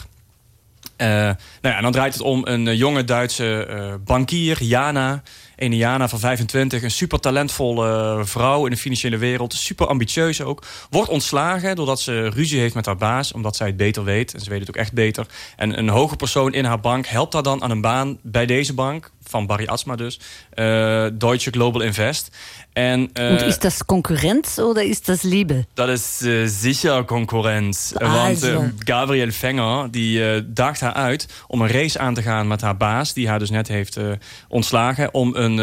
Eh, nou ja, en dan draait het om een jonge Duitse eh, bankier, Jana. Ene Jana van 25, een super talentvolle vrouw in de financiële wereld. Super ambitieus ook. Wordt ontslagen doordat ze ruzie heeft met haar baas. Omdat zij het beter weet. En ze weet het ook echt beter. En een hoge persoon in haar bank helpt haar dan aan een baan bij deze bank. Van Barry Asma dus. eh, Deutsche Global Invest. En, eh, Und ist das Konkurrenz oder ist das Liebe? dat is zeker concurrent. Want eh, Gabriel Venger die eh, daagt haar uit om een race aan te gaan met haar baas... die haar dus net heeft ontslagen... om een,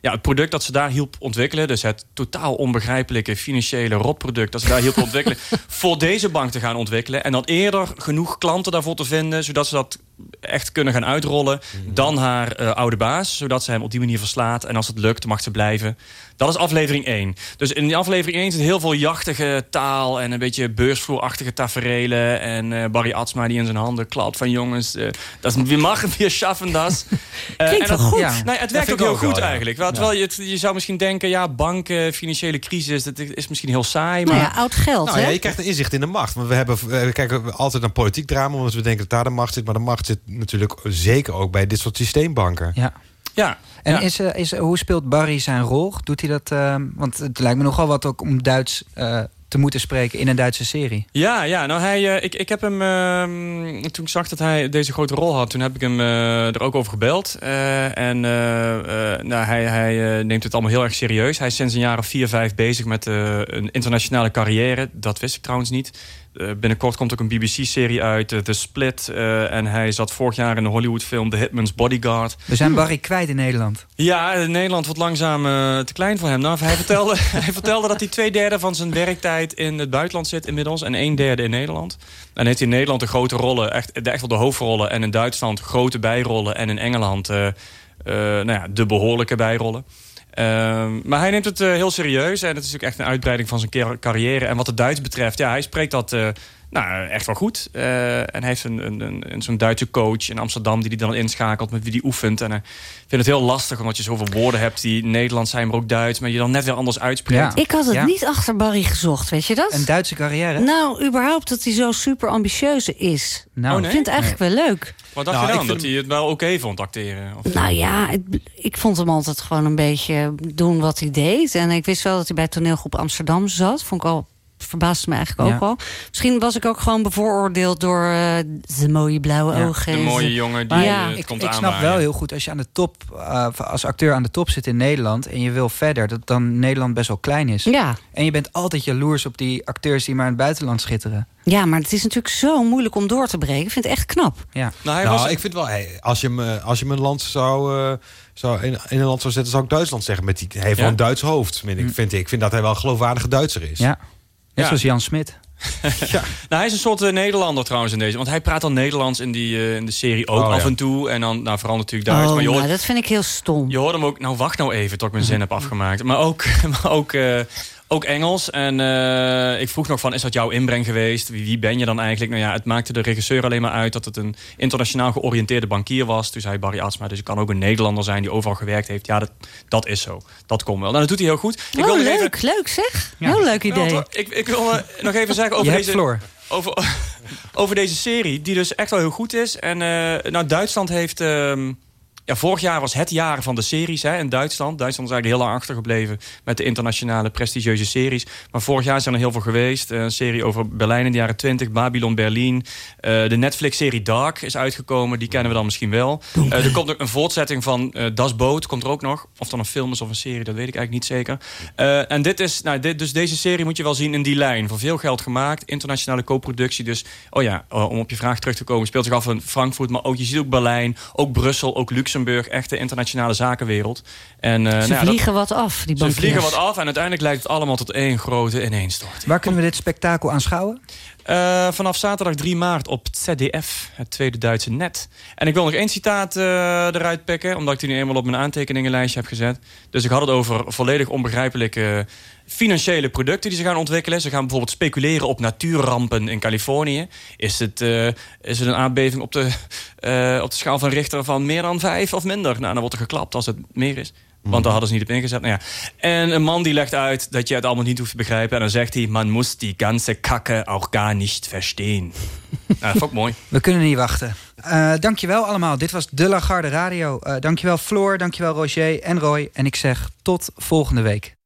ja, het product dat ze daar hielp ontwikkelen... dus het totaal onbegrijpelijke financiële rotproduct... dat ze daar hielp ontwikkelen... voor deze bank te gaan ontwikkelen. En dan eerder genoeg klanten daarvoor te vinden... zodat ze dat echt kunnen gaan uitrollen... dan haar eh, oude baas, zodat ze hem op die manier verslaat. En als het lukt, mag ze blijven. Dat is aflevering 1. Dus in die aflevering 1 zit heel veel jachtige taal... en een beetje beursvloerachtige taferelen. En eh, Barry Atsma die in zijn handen klapt van... jongens, eh, dat is, we maken, we schaffen dat. Eh, Klinkt en wel goed. Ja. Nee, het werkt ook heel wel, goed ja. eigenlijk. Wel, Terwijl je, het- je zou misschien denken... ja, banken, financiële crisis, dat is misschien heel saai. Nou Maar ja, oud geld, Nou hè? ja, je krijgt een inzicht in de macht. Want we, hebben, we kijken altijd naar politiek drama... omdat we denken dat daar de macht zit. Maar de macht zit natuurlijk zeker ook bij dit soort systeembanken. Ja. Ja. En Ja. Is, eh, is, hoe speelt Barry zijn rol? Doet hij dat? eh, want het lijkt me nogal wat ook om Duits eh, te moeten spreken in een Duitse serie. Ja, ja nou hij, eh, ik, ik heb hem, ehm, toen ik zag dat hij deze grote rol had, toen heb ik hem eh, er ook over gebeld. Eh, en eh, eh, nou, hij, hij eh, neemt het allemaal heel erg serieus. Hij is sinds een jaar of vier, vijf bezig met eh, een internationale carrière. Dat wist ik trouwens niet. Eh, binnenkort komt ook een BBC-serie uit, eh, The Split. Eh, en hij zat vorig jaar in de Hollywood-film The Hitman's Bodyguard. We zijn Barry kwijt in Nederland. Ja, Nederland wordt langzaam te klein voor hem. Nou, hij, vertelde, hij vertelde dat hij twee derde van zijn werktijd in het buitenland zit inmiddels. En een derde in Nederland. En heeft hij in Nederland de grote rollen, echt, de, echt wel de hoofdrollen. En in Duitsland grote bijrollen. En in Engeland nou ja, de behoorlijke bijrollen. Ehm, maar hij neemt het eh, heel serieus. En het is natuurlijk echt een uitbreiding van zijn car- carrière. En wat het Duits betreft, ja, hij spreekt dat eh, nou, echt wel goed. Eh, en hij heeft een, een, een, een- zo'n Duitse coach in Amsterdam... die hij dan inschakelt, met wie die oefent. En hij vindt het heel lastig, omdat je zoveel woorden hebt... die Nederlands zijn, maar ook Duits... maar je dan net weer anders uitspreekt. Ik had het Ja. niet achter Barry gezocht, weet je dat? Een Duitse carrière? Nou, überhaupt dat hij zo super ambitieus is. Nou, Oh, nee? Ik vind het eigenlijk wel leuk. Wat dacht Nou, je ik dan? vind Dat hij het wel oké vond acteren? Of... Nou ja, het- ik vond hem altijd gewoon een beetje doen wat hij deed. En ik wist wel dat hij bij toneelgroep Amsterdam zat. Vond ik al, verbaasde me eigenlijk ook wel. Misschien was ik ook gewoon bevooroordeeld door eh, zijn mooie blauwe Ja, ogen. de mooie jongen die ja, eh, het Ik, komt ik snap wel heel goed als je aan de top, eh, als acteur aan de top zit in Nederland en je wil verder, dat dan Nederland best wel klein is. Ja. En je bent altijd jaloers op die acteurs die maar in het buitenland schitteren. ja, maar het is natuurlijk zo moeilijk om door te breken. Ik vind het echt knap. Ja. Nou, hij nou, was... ik vind wel, hey, als, je hem, eh, als je hem een land zou, eh, zou in, in een land zou zetten, zou ik Duitsland zeggen. Met die, hij heeft wel een Duits hoofd, vind ik, vind ik. Ik vind dat hij wel een geloofwaardige Duitser is. Ja. Net Ja. zoals Jan Smit. Nou, hij is een soort eh, Nederlander trouwens in deze. Want hij praat dan Nederlands in, die, eh, in de serie ook Oh, ja. af en toe. En dan nou, vooral natuurlijk Duits. oh, maar je hoort, nou, dat vind ik heel stom. je hoort hem ook... Nou, wacht nou even tot ik mijn zin heb afgemaakt. Maar ook, maar ook, eh, ook Engels. En eh, ik vroeg nog van, is dat jouw inbreng geweest? Wie, wie ben je dan eigenlijk? Nou ja, het maakte de regisseur alleen maar uit... dat het een internationaal georiënteerde bankier was. Toen zei Barry Atsma, dus ik kan ook een Nederlander zijn... die overal gewerkt heeft. Ja, dat, dat is zo. Dat komt wel. Nou, dat doet hij heel goed. Ik oh, wil leuk, even- leuk zeg. Heel leuk idee. ik, ik wil nog even zeggen over deze... Floor. Over, over deze serie, die dus echt wel heel goed is. En eh, nou, Duitsland heeft... ehm, ja, vorig jaar was het jaar van de series hè, in Duitsland. Duitsland is eigenlijk heel lang achtergebleven met de internationale prestigieuze series. Maar vorig jaar zijn er heel veel geweest. Eh, Een serie over Berlijn in de jaren 20, Babylon Berlin. Eh, de Netflix-serie Dark is uitgekomen, die kennen we dan misschien wel. Eh, er komt ook een voortzetting van Das Boot, komt er ook nog. Of dan een film is of een serie, dat weet ik eigenlijk niet zeker. En dit is, nou, dit, dus deze serie moet je wel zien in die lijn. Voor veel geld gemaakt, internationale co-productie. Dus, oh ja, om op je vraag terug te komen, speelt zich af in Frankfurt. Maar ook, je ziet ook Berlijn, ook Brussel, ook Luxemburg. Echt de internationale zakenwereld. En, eh, nou Ze ja, dat- vliegen wat af, die ze vliegen wat af en uiteindelijk lijkt het allemaal tot één grote ineenstorting. Waar kunnen we dit spektakel aanschouwen? Eh, vanaf zaterdag 3 maart op ZDF, het tweede Duitse net. En ik wil nog één citaat eh, eruit pikken, omdat ik die nu eenmaal op mijn aantekeningenlijstje heb gezet. Dus ik had het over volledig onbegrijpelijke financiële producten die ze gaan ontwikkelen. Ze gaan bijvoorbeeld speculeren op natuurrampen in Californië. Is het, eh, is het een aardbeving op de, eh, op de schaal van Richter van meer dan vijf of minder? Nou, dan wordt er geklapt als het meer is. Want daar hadden ze niet op ingezet. Nou ja. En een man die legt uit dat je het allemaal niet hoeft te begrijpen. En dan zegt hij, man muss die ganze Kacke auch gar nicht verstehen. nou, dat mooi. We kunnen niet wachten. Uh, dankjewel allemaal. Dit was De Lagarde Radio. Uh, dankjewel Floor, dankjewel Roger en Roy. En ik zeg tot volgende week.